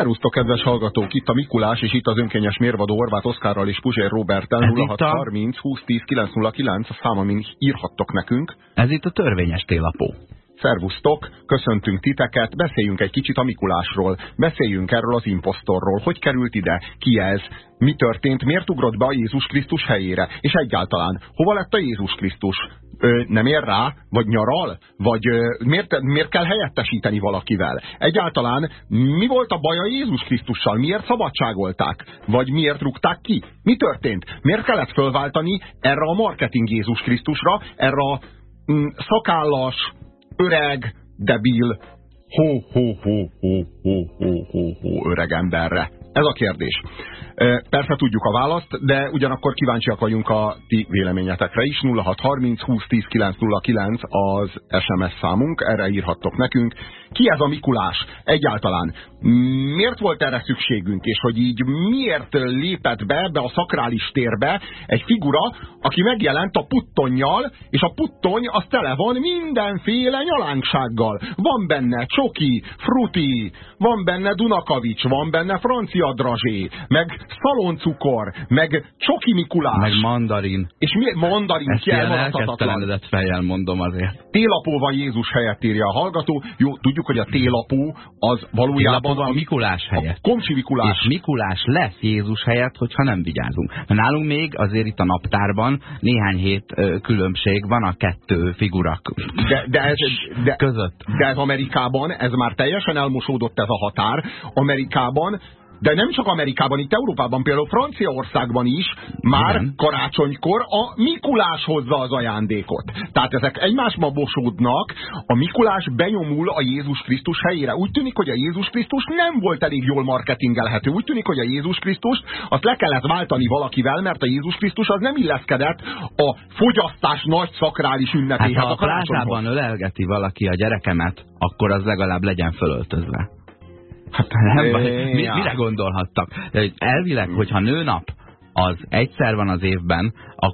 Szerusztok, kedves hallgatók! Itt a Mikulás, és itt az önkényes mérvadó Orvát Oszkárral és Puzsér Robertel 0630 2010 909 a szám, amin írhattok nekünk. Ez itt a törvényes télapó. Szervusztok, köszöntünk titeket, beszéljünk egy kicsit a Mikulásról, beszéljünk erről az impostorról, hogy került ide, ki ez, mi történt, miért ugrott be a Jézus Krisztus helyére, és egyáltalán, hova lett a Jézus Krisztus? Ö, nem ér rá? Vagy nyaral? Vagy ö, miért, miért kell helyettesíteni valakivel? Egyáltalán mi volt a baj a Jézus Krisztussal? Miért szabadságolták? Vagy miért rúgták ki? Mi történt? Miért kellett fölváltani erre a marketing Jézus Krisztusra, erre a mm, szakállas, öreg, debil, ho-ho-ho-ho-ho-ho-ho öreg emberre. Ez a kérdés. Persze tudjuk a választ, de ugyanakkor kíváncsiak vagyunk a ti véleményetekre is. 0630 2010 909 az SMS számunk, erre írhattok nekünk. Ki ez a Mikulás egyáltalán? Miért volt erre szükségünk, és hogy így miért lépett be ebbe a szakrális térbe egy figura, aki megjelent a puttonnyal, és a puttony az tele van mindenféle nyalánksággal. Van benne csoki, fruti, van benne Dunakavics, van benne francia drazsé, meg szaloncukor, meg csoki Mikulás. Meg mandarin. És mi mandarin Ezt ilyen elkezdtelenedett fejjel mondom azért. Télapóval Jézus helyett írja a hallgató. Jó, tudjuk, hogy a télapó az valójában a Mikulás helyett. A Komcsi Mikulás. És Mikulás lesz Jézus helyett, hogyha nem vigyázunk. Nálunk még azért itt a naptárban néhány hét különbség van a kettő figurak de, de ez, de, között. De ez Amerikában, ez már teljesen elmosódott ez a határ. Amerikában de nem csak Amerikában, itt Európában, például Franciaországban is már Igen. karácsonykor a Mikulás hozza az ajándékot. Tehát ezek egymásba bosódnak, a Mikulás benyomul a Jézus Krisztus helyére. Úgy tűnik, hogy a Jézus Krisztus nem volt elég jól marketingelhető. Úgy tűnik, hogy a Jézus Krisztust azt le kellett váltani valakivel, mert a Jézus Krisztus az nem illeszkedett a fogyasztás nagy szakrális ünnepéhez. Hát, ha a, a plázában ölelgeti valaki a gyerekemet, akkor az legalább legyen fölöltözve. Hát nem, mi, mire gondolhattak? Elvileg, hogyha nőnap az egyszer van az évben,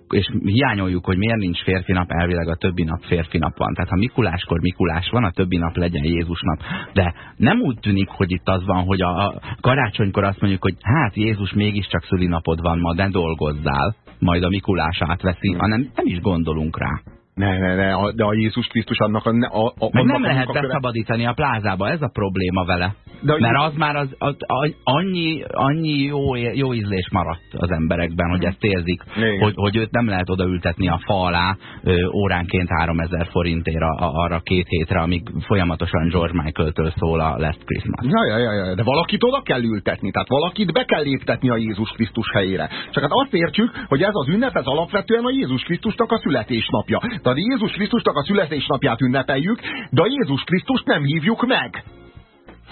és hiányoljuk, hogy miért nincs férfi nap, elvileg a többi nap férfi nap van. Tehát ha Mikuláskor Mikulás van, a többi nap legyen Jézus nap. De nem úgy tűnik, hogy itt az van, hogy a karácsonykor azt mondjuk, hogy hát Jézus mégiscsak szülinapod van ma, de dolgozzál, majd a Mikulás átveszi, hanem nem is gondolunk rá. Ne, ne, ne, de a Jézus Krisztus annak a... a, a Meg nem lehet a beszabadítani a plázába, ez a probléma vele. De Mert az már az, az, az, annyi, annyi jó, jó ízlés maradt az emberekben, hogy ezt érzik, hogy, hogy őt nem lehet odaültetni a fa alá ö, óránként 3000 forintért a, arra két hétre, amíg folyamatosan George Michael-től szól a Last Christmas. Ja, ja, ja, ja, de valakit oda kell ültetni, tehát valakit be kell léptetni a Jézus Krisztus helyére. Csak hát azt értsük, hogy ez az ünnep, ez alapvetően a Jézus Krisztusnak a születésnapja. Tehát Jézus Krisztusnak a születésnapját ünnepeljük, de a Jézus Krisztust nem hívjuk meg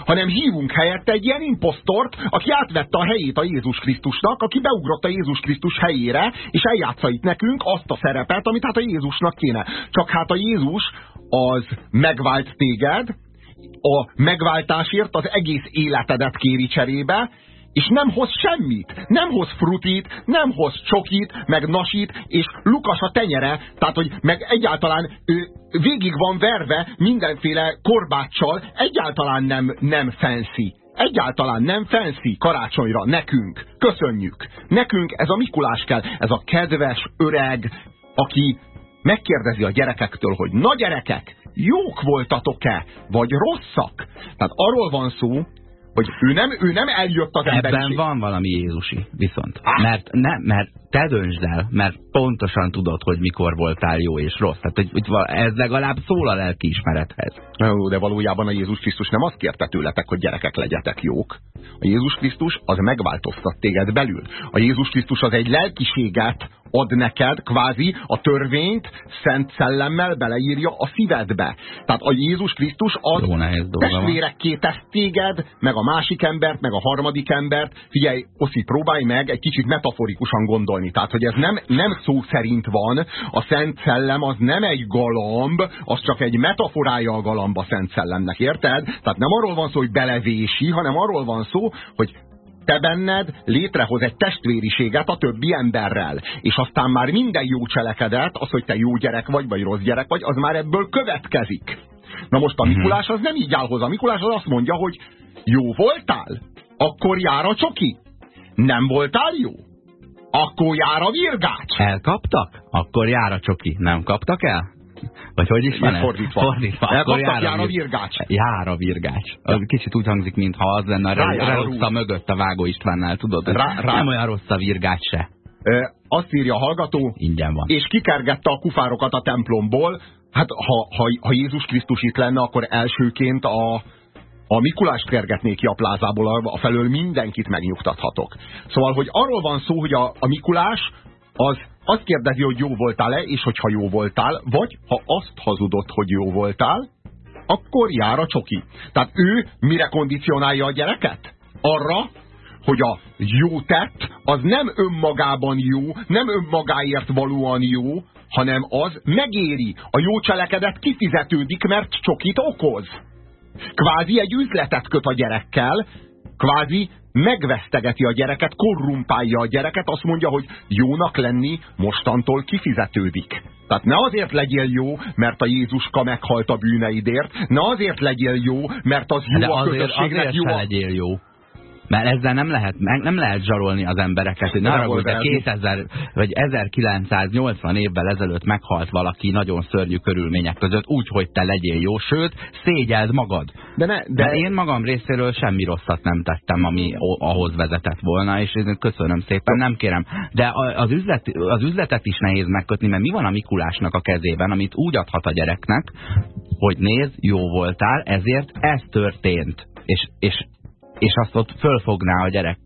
hanem hívunk helyette egy ilyen imposztort, aki átvette a helyét a Jézus Krisztusnak, aki beugrott a Jézus Krisztus helyére, és eljátsza itt nekünk azt a szerepet, amit hát a Jézusnak kéne. Csak hát a Jézus az megvált téged, a megváltásért az egész életedet kéri cserébe, és nem hoz semmit. Nem hoz frutit, nem hoz csokit, meg nasit, és Lukas a tenyere, tehát, hogy meg egyáltalán ő végig van verve mindenféle korbáccsal, egyáltalán nem, nem fancy. Egyáltalán nem fancy karácsonyra, nekünk. Köszönjük. Nekünk ez a Mikulás kell, ez a kedves, öreg, aki megkérdezi a gyerekektől, hogy na gyerekek, jók voltatok-e, vagy rosszak? Tehát arról van szó, hogy ő nem, ő nem eljött az emberiség. Ebben van valami Jézusi, viszont. Ah. Mert, nem, mert te döntsd el, mert pontosan tudod, hogy mikor voltál jó és rossz. Tehát, hogy, hogy ez legalább szól a lelkiismerethez. Jó, de valójában a Jézus Krisztus nem azt kérte tőletek, hogy gyerekek legyetek jók. A Jézus Krisztus az megváltoztat téged belül. A Jézus Krisztus az egy lelkiséget ad neked, kvázi a törvényt szent szellemmel beleírja a szívedbe. Tehát a Jézus Krisztus az testvérekké tesz téged, meg a másik embert, meg a harmadik embert. Figyelj, Oszi, próbálj meg egy kicsit metaforikusan gondolni. Tehát, hogy ez nem, nem szó szerint van, a szent szellem az nem egy galamb, az csak egy metaforája a galamb a szent szellemnek, érted? Tehát nem arról van szó, hogy belevési, hanem arról van szó, hogy te benned létrehoz egy testvériséget a többi emberrel. És aztán már minden jó cselekedet, az, hogy te jó gyerek vagy, vagy rossz gyerek vagy, az már ebből következik. Na most a mhm. Mikulás az nem így áll hozzá. A Mikulás az azt mondja, hogy jó voltál? Akkor jár a csoki. Nem voltál jó? Akkor jár a virgács. Elkaptak? Akkor jár a csoki. Nem kaptak el? Vagy hogy is van Fordítva. Fordítva. Akkor jár, jár a virgács. Jár a virgács. Az kicsit úgy hangzik, mintha az lenne a Reluxa mögött a Vágó Istvánnál, tudod? Rá, rá. Nem olyan rossz a virgács se. Ö, azt írja a hallgató, Ingyen van. és kikergette a kufárokat a templomból. Hát ha, ha, ha Jézus Krisztus itt lenne, akkor elsőként a, a Mikulást kergetnék ki a plázából, a felől mindenkit megnyugtathatok. Szóval, hogy arról van szó, hogy a, a Mikulás az azt kérdezi, hogy jó voltál-e, és hogyha jó voltál, vagy ha azt hazudott, hogy jó voltál, akkor jár a csoki. Tehát ő mire kondicionálja a gyereket? Arra, hogy a jó tett, az nem önmagában jó, nem önmagáért valóan jó, hanem az megéri. A jó cselekedet kifizetődik, mert csokit okoz. Kvázi egy üzletet köt a gyerekkel, kvázi megvesztegeti a gyereket, korrumpálja a gyereket, azt mondja, hogy jónak lenni mostantól kifizetődik. Tehát ne azért legyél jó, mert a Jézuska meghalt a bűneidért, ne azért legyél jó, mert az jó De a azért, közösségnek azért jó. se legyél jó. Mert ezzel nem lehet, nem lehet zsarolni az embereket. hogy arra, de 2000 vagy 1980 évvel ezelőtt meghalt valaki nagyon szörnyű körülmények között, úgy, hogy te legyél jó, sőt, szégyeld magad. De, ne, de... de én magam részéről semmi rosszat nem tettem, ami ahhoz vezetett volna, és én köszönöm szépen, nem kérem. De az, üzlet, az üzletet is nehéz megkötni, mert mi van a Mikulásnak a kezében, amit úgy adhat a gyereknek, hogy nézd, jó voltál, ezért ez történt. És, és és azt ott fölfogná a gyerek.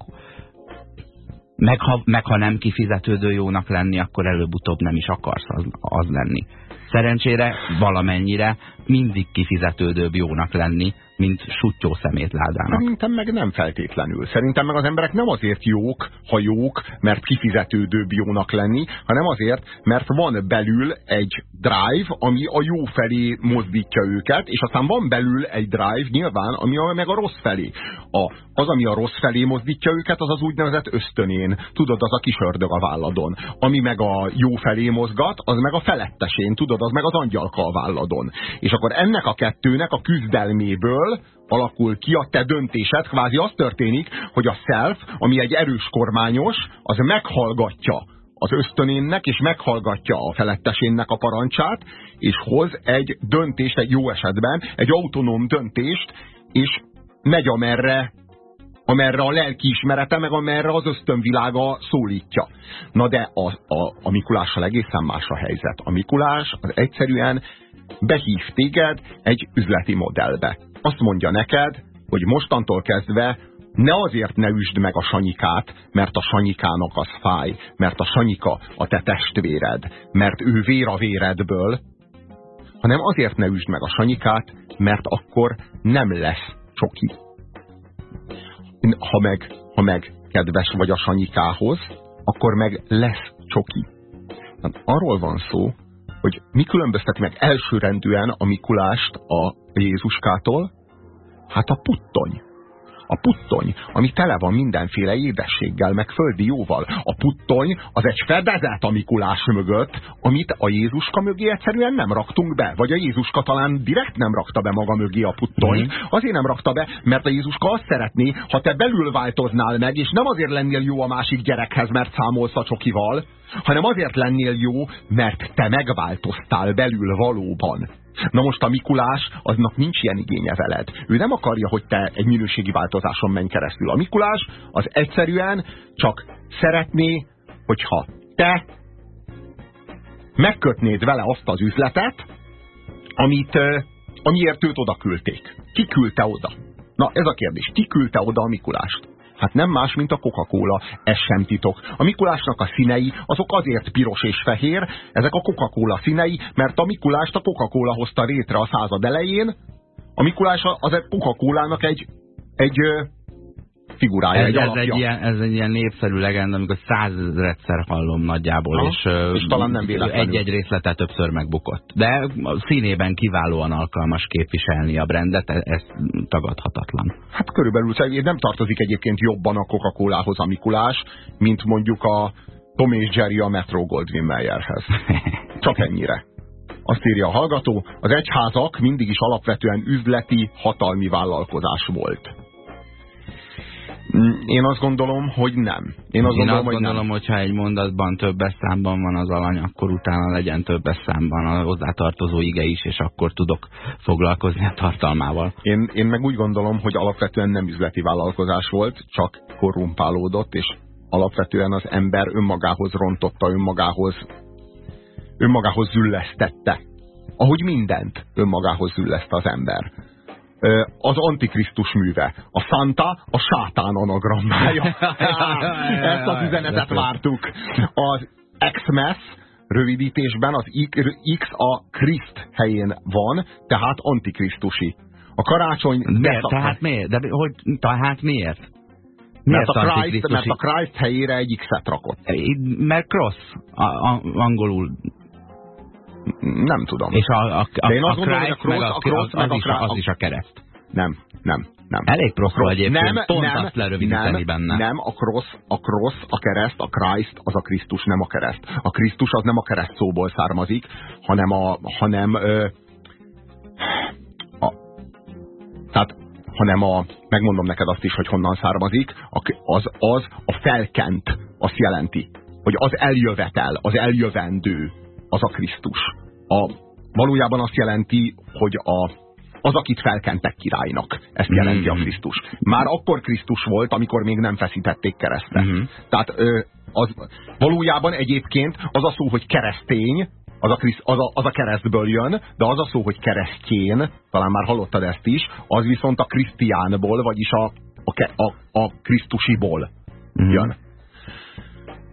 Meg ha, meg ha nem kifizetődő jónak lenni, akkor előbb-utóbb nem is akarsz az, az lenni. Szerencsére valamennyire mindig kifizetődőbb jónak lenni, mint sutyó szemétládának. Szerintem meg nem feltétlenül. Szerintem meg az emberek nem azért jók, ha jók, mert kifizetődőbb jónak lenni, hanem azért, mert van belül egy drive, ami a jó felé mozdítja őket, és aztán van belül egy drive nyilván, ami a, meg a rossz felé. A, az, ami a rossz felé mozdítja őket, az az úgynevezett ösztönén. Tudod, az a kis ördög a válladon. Ami meg a jó felé mozgat, az meg a felettesén. Tudod, az meg az angyalka a válladon. És akkor ennek a kettőnek a küzdelméből alakul ki a te döntésed, kvázi az történik, hogy a self, ami egy erős kormányos, az meghallgatja az ösztönénnek, és meghallgatja a felettesénnek a parancsát, és hoz egy döntést, egy jó esetben, egy autonóm döntést, és megy amerre, amerre a lelkiismerete, meg amerre az ösztönvilága szólítja. Na de a, a, a Mikulással egészen más a helyzet. A Mikulás az egyszerűen behív téged egy üzleti modellbe. Azt mondja neked, hogy mostantól kezdve ne azért ne üsd meg a sanyikát, mert a sanyikának az fáj, mert a sanyika a te testvéred, mert ő vér a véredből, hanem azért ne üsd meg a sanyikát, mert akkor nem lesz csoki. Ha meg, ha meg kedves vagy a sanyikához, akkor meg lesz csoki. Tehát arról van szó, hogy mi különbözteti meg elsőrendűen a Mikulást a Jézuskától? Hát a puttony. A puttony, ami tele van mindenféle édességgel, meg földi jóval. A puttony az egy fedezet a Mikulás mögött, amit a Jézuska mögé egyszerűen nem raktunk be. Vagy a Jézuska talán direkt nem rakta be maga mögé a puttony. Mm. Azért nem rakta be, mert a Jézuska azt szeretné, ha te belül változnál meg, és nem azért lennél jó a másik gyerekhez, mert számolsz a csokival, hanem azért lennél jó, mert te megváltoztál belül valóban. Na most a Mikulás, aznak nincs ilyen igénye veled. Ő nem akarja, hogy te egy minőségi változáson menj keresztül. A Mikulás az egyszerűen csak szeretné, hogyha te megkötnéd vele azt az üzletet, amit, amiért őt oda küldték. Ki küldte oda? Na, ez a kérdés. Ki küldte oda a Mikulást? Hát nem más, mint a Coca-Cola, ez sem titok. A Mikulásnak a színei, azok azért piros és fehér, ezek a Coca-Cola színei, mert a Mikulást a Coca-Cola hozta létre a század elején, a Mikulás az egy Coca-Colának egy, egy figurája, ez, egy ez Egy ilyen, ez egy ilyen népszerű legenda, amikor százezredszer hallom nagyjából, ha, és, és talán nem egy-egy részletet többször megbukott. De a színében kiválóan alkalmas képviselni a brandet, e- ez tagadhatatlan. Hát körülbelül nem tartozik egyébként jobban a Coca-Colához a Mikulás, mint mondjuk a Tom és Jerry a Metro Goldwyn Mayerhez. Csak ennyire. Azt írja a hallgató, az egyházak mindig is alapvetően üzleti, hatalmi vállalkozás volt Én azt gondolom, hogy nem. Én azt Én gondolom, azt hogy gondolom, hogy ha egy mondatban többes számban van az alany, akkor utána legyen többes számban a hozzátartozó ige is, és akkor tudok foglalkozni a tartalmával. Én, én meg úgy gondolom, hogy alapvetően nem üzleti vállalkozás volt, csak korrumpálódott, és alapvetően az ember önmagához rontotta, önmagához, önmagához züllesztette. Ahogy mindent önmagához zülleszt az ember az Antikrisztus műve. A Santa a sátán anagrammája. Ezt az üzenetet vártuk. Az Xmas rövidítésben az X a Kriszt helyén van, tehát antikrisztusi. A karácsony... Miért? Tehát miért? De hogy, tehát miért? Miért mert, a Christ, mert a Christ helyére egy X-et rakott. Mert cross, a, a, angolul nem tudom. És a, a, a, De én azt a gondolom, hogy a cross, a cross, az, az, is, az is a kereszt. Nem, nem, nem. Elég proszról egyébként, nem, pont nem, azt lerövidíteni nem, benne. Nem, a cross, a cross, a kereszt, a Christ, az a Krisztus, nem a kereszt. A Krisztus az nem a kereszt szóból származik, hanem a, hanem ö, a, tehát hanem a, megmondom neked azt is, hogy honnan származik, az, az a felkent, azt jelenti, hogy az eljövetel, az eljövendő, az a Krisztus. A, valójában azt jelenti, hogy a, az, akit felkentek királynak. Ezt jelenti mm a Krisztus. Már akkor Krisztus volt, amikor még nem feszítették keresztre. Mm. Tehát ö, az, valójában egyébként az a szó, hogy keresztény, az a, krisz, az, a, az a keresztből jön, de az a szó, hogy keresztjén, talán már hallottad ezt is, az viszont a krisztiánból, vagyis a, a, a, a krisztusiból mm jön.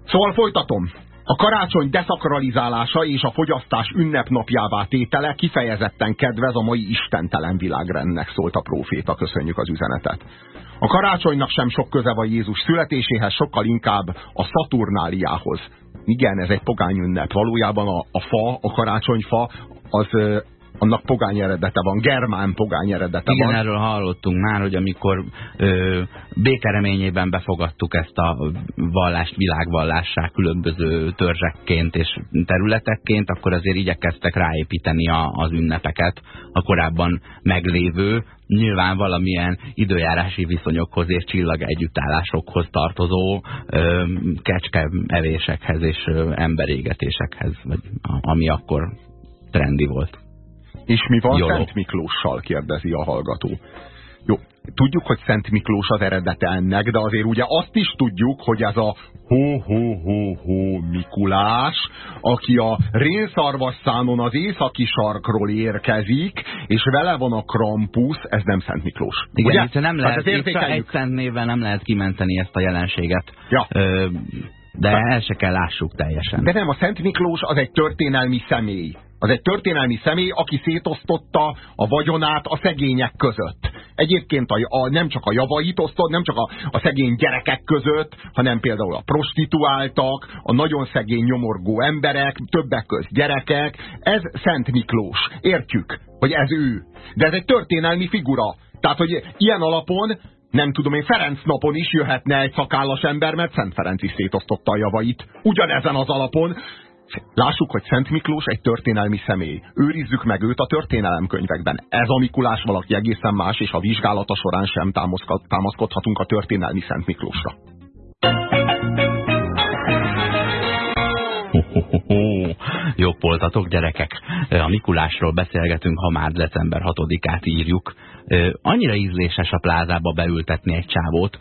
Szóval folytatom. A karácsony deszakralizálása és a fogyasztás ünnepnapjává tétele kifejezetten kedvez a mai istentelen világrendnek, szólt a próféta, köszönjük az üzenetet. A karácsonynak sem sok köze van Jézus születéséhez, sokkal inkább a Szaturnáliához. Igen, ez egy pogány ünnep. Valójában a, a fa, a karácsonyfa, az annak pogány eredete van, germán pogány eredete Igen, van. erről hallottunk már, hogy amikor ö, békereményében befogadtuk ezt a vallást világvallássá különböző törzsekként és területekként, akkor azért igyekeztek ráépíteni a, az ünnepeket a korábban meglévő, nyilván valamilyen időjárási viszonyokhoz és csillag együttállásokhoz tartozó ö, kecske evésekhez és ö, emberégetésekhez, vagy, ami akkor trendi volt. És mi van Jolo. Szent Miklóssal, kérdezi a hallgató. Jó, tudjuk, hogy Szent Miklós az eredete ennek, de azért ugye azt is tudjuk, hogy ez a ho-ho-ho-ho Mikulás, aki a rénszarvasszánon az északi sarkról érkezik, és vele van a Krampus, ez nem Szent Miklós. Igen, ugye? nem lehet, hát egy szent névvel nem lehet kimenteni ezt a jelenséget. Ja. Ö, de el se kell lássuk teljesen. De nem, a Szent Miklós az egy történelmi személy. Az egy történelmi személy, aki szétosztotta a vagyonát a szegények között. Egyébként a, a, nem csak a javait osztott, nem csak a, a szegény gyerekek között, hanem például a prostituáltak, a nagyon szegény nyomorgó emberek, többek közt gyerekek. Ez Szent Miklós. Értjük, hogy ez ő. De ez egy történelmi figura. Tehát, hogy ilyen alapon nem tudom én, Ferenc napon is jöhetne egy szakállas ember, mert Szent Ferenc is szétosztotta a javait. Ugyanezen az alapon. Lássuk, hogy Szent Miklós egy történelmi személy. Őrizzük meg őt a történelemkönyvekben. Ez a Mikulás valaki egészen más, és a vizsgálata során sem támaszkodhatunk a történelmi Szent Miklósra. Jogpoltatok gyerekek! A Mikulásról beszélgetünk, ha már december 6-át írjuk. Annyira ízléses a plázába beültetni egy csávót,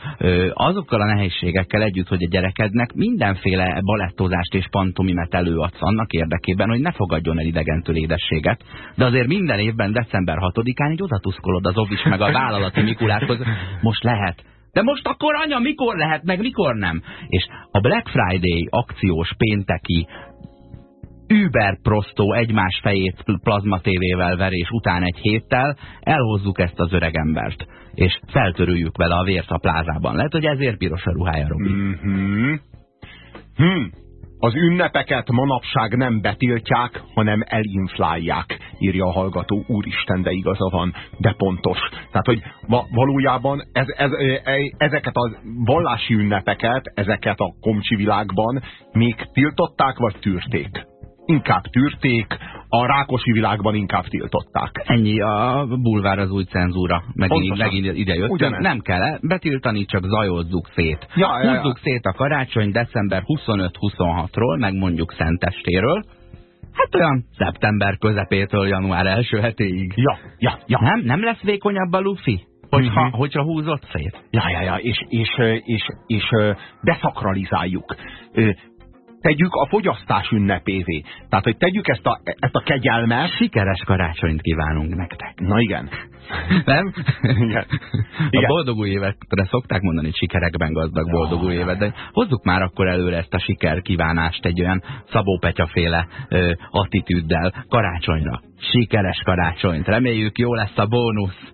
azokkal a nehézségekkel együtt, hogy a gyerekednek mindenféle balettozást és pantomimet előadsz annak érdekében, hogy ne fogadjon el idegentől édességet, de azért minden évben december 6-án így odatuszkolod az obis meg a vállalati Mikuláshoz, most lehet, de most akkor anya, mikor lehet, meg mikor nem? És a Black Friday akciós pénteki über prostó egymás fejét plazma tévével verés után egy héttel elhozzuk ezt az öregembert, és feltörüljük vele a vért a plázában. Lehet, hogy ezért piros a ruhája, Robi. Mm -hmm. hm. Az ünnepeket manapság nem betiltják, hanem elinflálják, írja a hallgató. Úristen, de igaza van, de pontos. Tehát, hogy va valójában ez, ez, ezeket a vallási ünnepeket, ezeket a komcsi világban még tiltották, vagy tűrték? Inkább tűrték, a rákosi világban inkább tiltották. Ennyi, a bulvár az új cenzúra. Megint, megint ide jöttünk. Nem kell betiltani, csak zajozzuk szét. Ja, ja, Húzzuk ja. szét a karácsony december 25-26-ról, meg mondjuk Szentestéről. Hát olyan szeptember közepétől január első hetéig. Ja, ja, ja. Nem, nem lesz vékonyabb a lufi? Hogyha, uh -huh. hogyha húzott szét. Ja, ja, ja, és, és, és, és, és beszakralizáljuk tegyük a fogyasztás ünnepévé. Tehát, hogy tegyük ezt a, ezt a kegyelmet. Sikeres karácsonyt kívánunk nektek. Na igen. Nem? Igen. A boldog új évetre szokták mondani, hogy sikerekben gazdag boldog új évet, de hozzuk már akkor előre ezt a siker kívánást egy olyan Szabó Petya-féle attitűddel karácsonyra. Sikeres karácsonyt. Reméljük jó lesz a bónusz.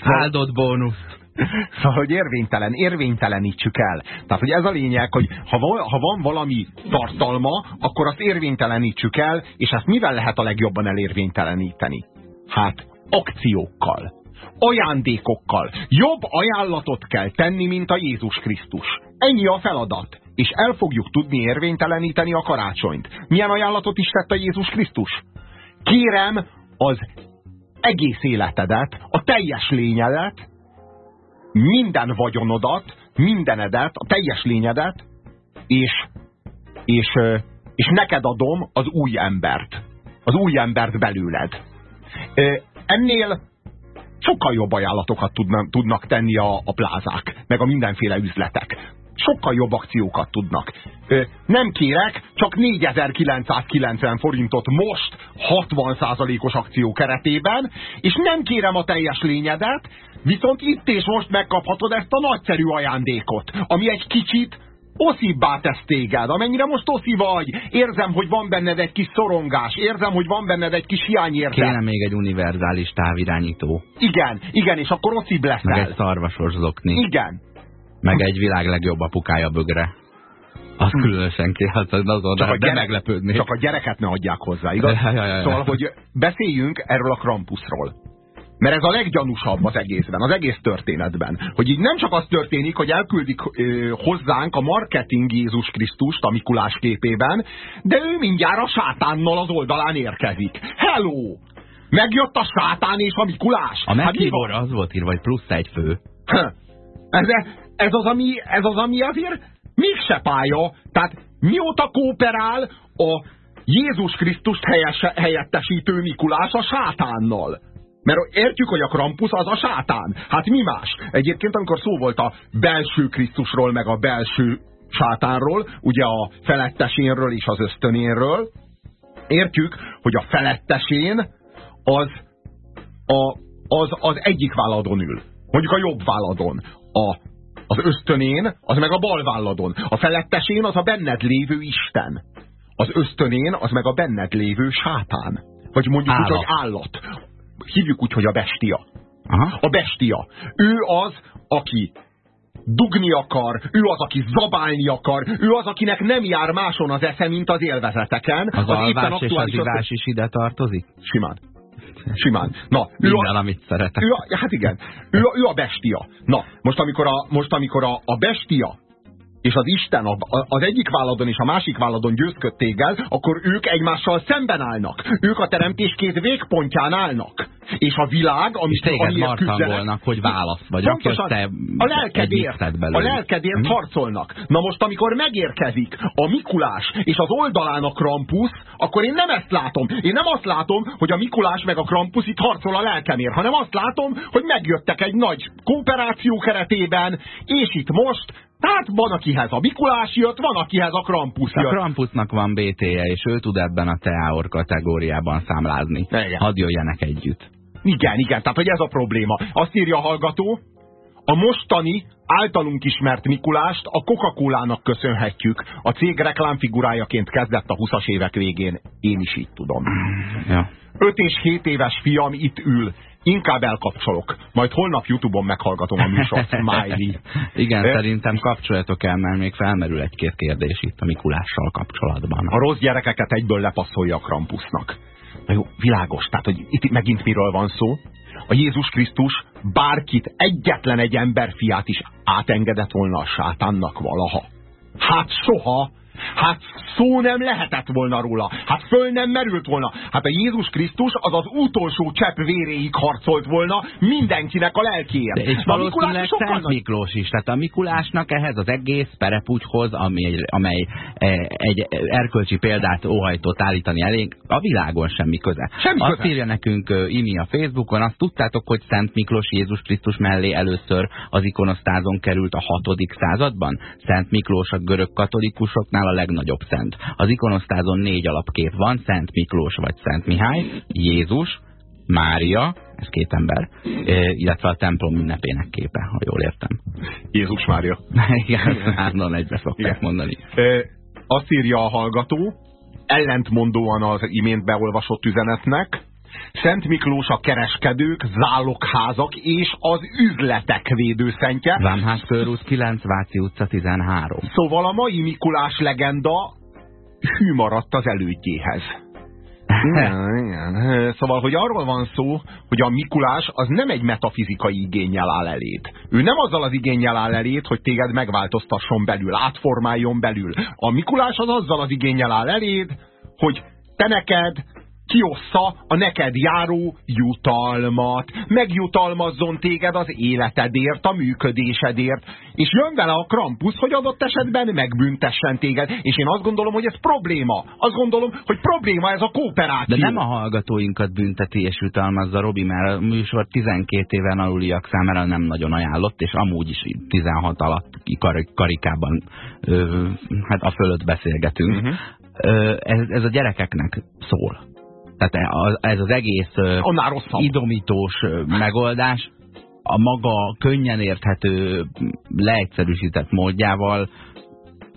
Áldott bónusz. Szóval, hogy érvénytelen, érvénytelenítsük el. Tehát, hogy ez a lényeg, hogy ha van, ha van valami tartalma, akkor azt érvénytelenítsük el, és ezt mivel lehet a legjobban elérvényteleníteni? Hát, akciókkal ajándékokkal. Jobb ajánlatot kell tenni, mint a Jézus Krisztus. Ennyi a feladat. És el fogjuk tudni érvényteleníteni a karácsonyt. Milyen ajánlatot is tett a Jézus Krisztus? Kérem az egész életedet, a teljes lényedet, minden vagyonodat, mindenedet, a teljes lényedet, és, és, és neked adom az új embert. Az új embert belőled. Ennél sokkal jobb ajánlatokat tudnak, tenni a, a plázák, meg a mindenféle üzletek. Sokkal jobb akciókat tudnak. Nem kérek, csak 4990 forintot most 60%-os akció keretében, és nem kérem a teljes lényedet, Viszont itt és most megkaphatod ezt a nagyszerű ajándékot, ami egy kicsit oszibbá tesz téged, amennyire most oszi vagy. Érzem, hogy van benned egy kis szorongás, érzem, hogy van benned egy kis hiányérzet. Kéne még egy univerzális távirányító. Igen, igen, és akkor oszibb leszel. Meg egy szarvasos zokni. Igen. Meg egy világ legjobb apukája bögre. Az hm. különösen ki, hát az, az, csak a gyerek, meglepődni. Csak a gyereket ne adják hozzá, igaz? Ja, ja, ja, ja. Szóval, hogy beszéljünk erről a Krampusról. Mert ez a leggyanúsabb az egészben, az egész történetben. Hogy így nem csak az történik, hogy elküldik ö, hozzánk a marketing Jézus Krisztust a Mikulás képében, de ő mindjárt a sátánnal az oldalán érkezik. Hello! Megjött a sátán és a Mikulás. A hát az volt írva, hogy plusz egy fő. Ez, ez, az, ami, ez az, ami azért mégse pálya. Tehát mióta kooperál a Jézus Krisztust helyettesítő Mikulás a sátánnal? Mert értjük, hogy a Krampus az a sátán. Hát mi más? Egyébként, amikor szó volt a belső Krisztusról, meg a belső sátánról, ugye a felettesénről és az ösztönénről, értjük, hogy a felettesén az, a, az, az egyik válladon ül. Mondjuk a jobb válladon. A, az ösztönén, az meg a bal válladon. A felettesén az a benned lévő Isten. Az ösztönén az meg a benned lévő sátán. Vagy mondjuk állat. úgy, hogy állat hívjuk úgy, hogy a bestia. Aha. A bestia. Ő az, aki dugni akar, ő az, aki zabálni akar, ő az, akinek nem jár máson az esze, mint az élvezeteken. Az, az alvás és az ivás is ide tartozik? Simán. Simán. Na, ő Minden, a, amit szeretek. Ő a, hát igen, ő ő a bestia. Na, most amikor a, most, amikor a, a bestia és az Isten az egyik váladon és a másik váladon győzköd téged, akkor ők egymással szemben állnak. Ők a teremtéskéz végpontján állnak. És a világ, amit téged marcangolnak, hogy válasz vagy, aki te a lelkedért, a lelkedért hm? harcolnak. Na most, amikor megérkezik a Mikulás és az oldalán a Krampus, akkor én nem ezt látom. Én nem azt látom, hogy a Mikulás meg a Krampus itt harcol a lelkemért, hanem azt látom, hogy megjöttek egy nagy kooperáció keretében, és itt most tehát van, akihez a Mikulás jött, van, akihez a Krampus jött. A Krampusnak van BT-je, és ő tud ebben a teáor kategóriában számlázni. Igen. Hadd jöjjenek együtt. Igen, igen, tehát hogy ez a probléma. Azt írja a hallgató, a mostani általunk ismert Mikulást a Coca-Cola-nak köszönhetjük. A cég reklámfigurájaként kezdett a 20-as évek végén. Én is így tudom. Ja. 5 és 7 éves fiam itt ül. Inkább elkapcsolok. Majd holnap Youtube-on meghallgatom a műsort. Smiley. Igen, e? szerintem kapcsolatok el, mert még felmerül egy-két kérdés itt a Mikulással kapcsolatban. A rossz gyerekeket egyből lepasszolja a Krampusnak. Na jó, világos. Tehát, hogy itt megint miről van szó? A Jézus Krisztus bárkit, egyetlen egy ember fiát is átengedett volna a sátánnak valaha. Hát soha. Hát szó nem lehetett volna róla. Hát föl nem merült volna. Hát a Jézus Krisztus az az utolsó csepp véréig harcolt volna mindenkinek a lelkéért. De és valószínűleg Szent Miklós is. Tehát a Mikulásnak ehhez az egész perepúgyhoz, amely e, egy erkölcsi példát óhajtott állítani elénk, a világon semmi köze. Semmi azt köze. írja nekünk Imi a Facebookon, azt tudtátok, hogy Szent Miklós Jézus Krisztus mellé először az ikonosztázon került a 6. században? Szent Miklós a görög katolikusoknál a legnagyobb szent. Az ikonosztázon négy alapkép van, Szent Miklós vagy Szent Mihály, Jézus, Mária, ez két ember, illetve a templom ünnepének képe, ha jól értem. Jézus Mária. Igen, hárman egybe szokták Igen. mondani. Ö, azt írja a hallgató, ellentmondóan az imént beolvasott üzenetnek, Szent Miklós a kereskedők, zálogházak és az üzletek védőszentje. Vámház Körúz 9, Váci utca 13. Szóval a mai Mikulás legenda hű maradt az elődjéhez. Igen, igen. Szóval, hogy arról van szó, hogy a Mikulás az nem egy metafizikai igényel áll eléd. Ő nem azzal az igényel áll eléd, hogy téged megváltoztasson belül, átformáljon belül. A Mikulás az azzal az igényel áll eléd, hogy te neked kiossza a neked járó jutalmat, megjutalmazzon téged az életedért, a működésedért, és jön vele a Krampus, hogy adott esetben megbüntessen téged, és én azt gondolom, hogy ez probléma. Azt gondolom, hogy probléma ez a kooperáció. De nem a hallgatóinkat bünteti és jutalmazza Robi, mert a műsor 12 éven aluliak számára nem nagyon ajánlott, és amúgy is 16 alatt kar karikában ö, hát a fölött beszélgetünk. Uh mhm. -huh. Ö, ez, ez a gyerekeknek szól. Tehát ez az egész idomítós megoldás a maga könnyen érthető, leegyszerűsített módjával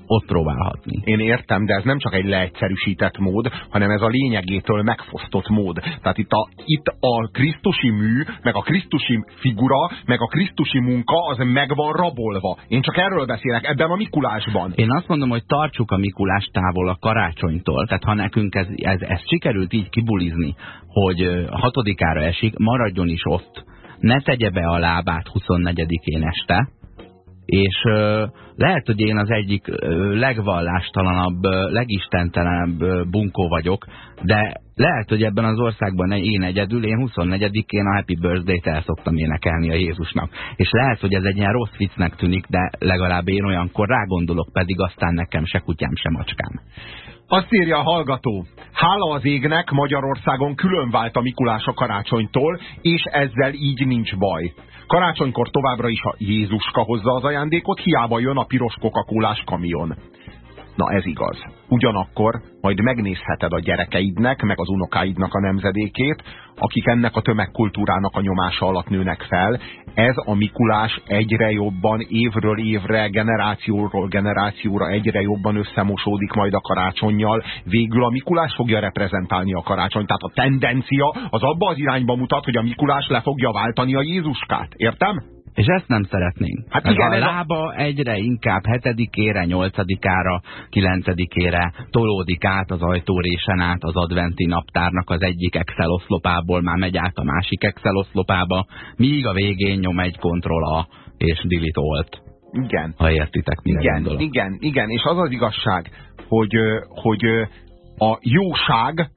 ott próbálhatni. Én értem, de ez nem csak egy leegyszerűsített mód, hanem ez a lényegétől megfosztott mód. Tehát itt a, itt a krisztusi mű, meg a krisztusi figura, meg a krisztusi munka az meg van rabolva. Én csak erről beszélek, ebben a Mikulásban. Én azt mondom, hogy tartsuk a Mikulás távol a karácsonytól. Tehát ha nekünk ez, ez, ez sikerült így kibulizni, hogy hatodikára esik, maradjon is ott. Ne tegye be a lábát 24-én este, és lehet, hogy én az egyik legvallástalanabb, legistentelenebb bunkó vagyok, de lehet, hogy ebben az országban én egyedül, én 24-én a Happy Birthday-t el szoktam énekelni a Jézusnak. És lehet, hogy ez egy ilyen rossz viccnek tűnik, de legalább én olyankor rágondolok, pedig aztán nekem se kutyám, se macskám. Azt írja a hallgató, hála az égnek Magyarországon külön vált a Mikulás a karácsonytól, és ezzel így nincs baj. Karácsonykor továbbra is a Jézuska hozza az ajándékot, hiába jön a piros coca kamion. Na ez igaz. Ugyanakkor majd megnézheted a gyerekeidnek, meg az unokáidnak a nemzedékét, akik ennek a tömegkultúrának a nyomása alatt nőnek fel. Ez a Mikulás egyre jobban, évről évre, generációról generációra egyre jobban összemosódik majd a karácsonyjal. Végül a Mikulás fogja reprezentálni a karácsony. Tehát a tendencia az abba az irányba mutat, hogy a Mikulás le fogja váltani a Jézuskát. Értem? És ezt nem szeretnénk. Hát igen, a lába a... egyre inkább hetedikére, nyolcadikára, kilencedikére tolódik át az ajtórésen át az adventi naptárnak az egyik Excel oszlopából, már megy át a másik Excel oszlopába, míg a végén nyom egy Ctrl A és delete alt. Igen. Ha értitek, mire igen, gondolok. Igen, igen, és az az igazság, hogy, hogy a jóság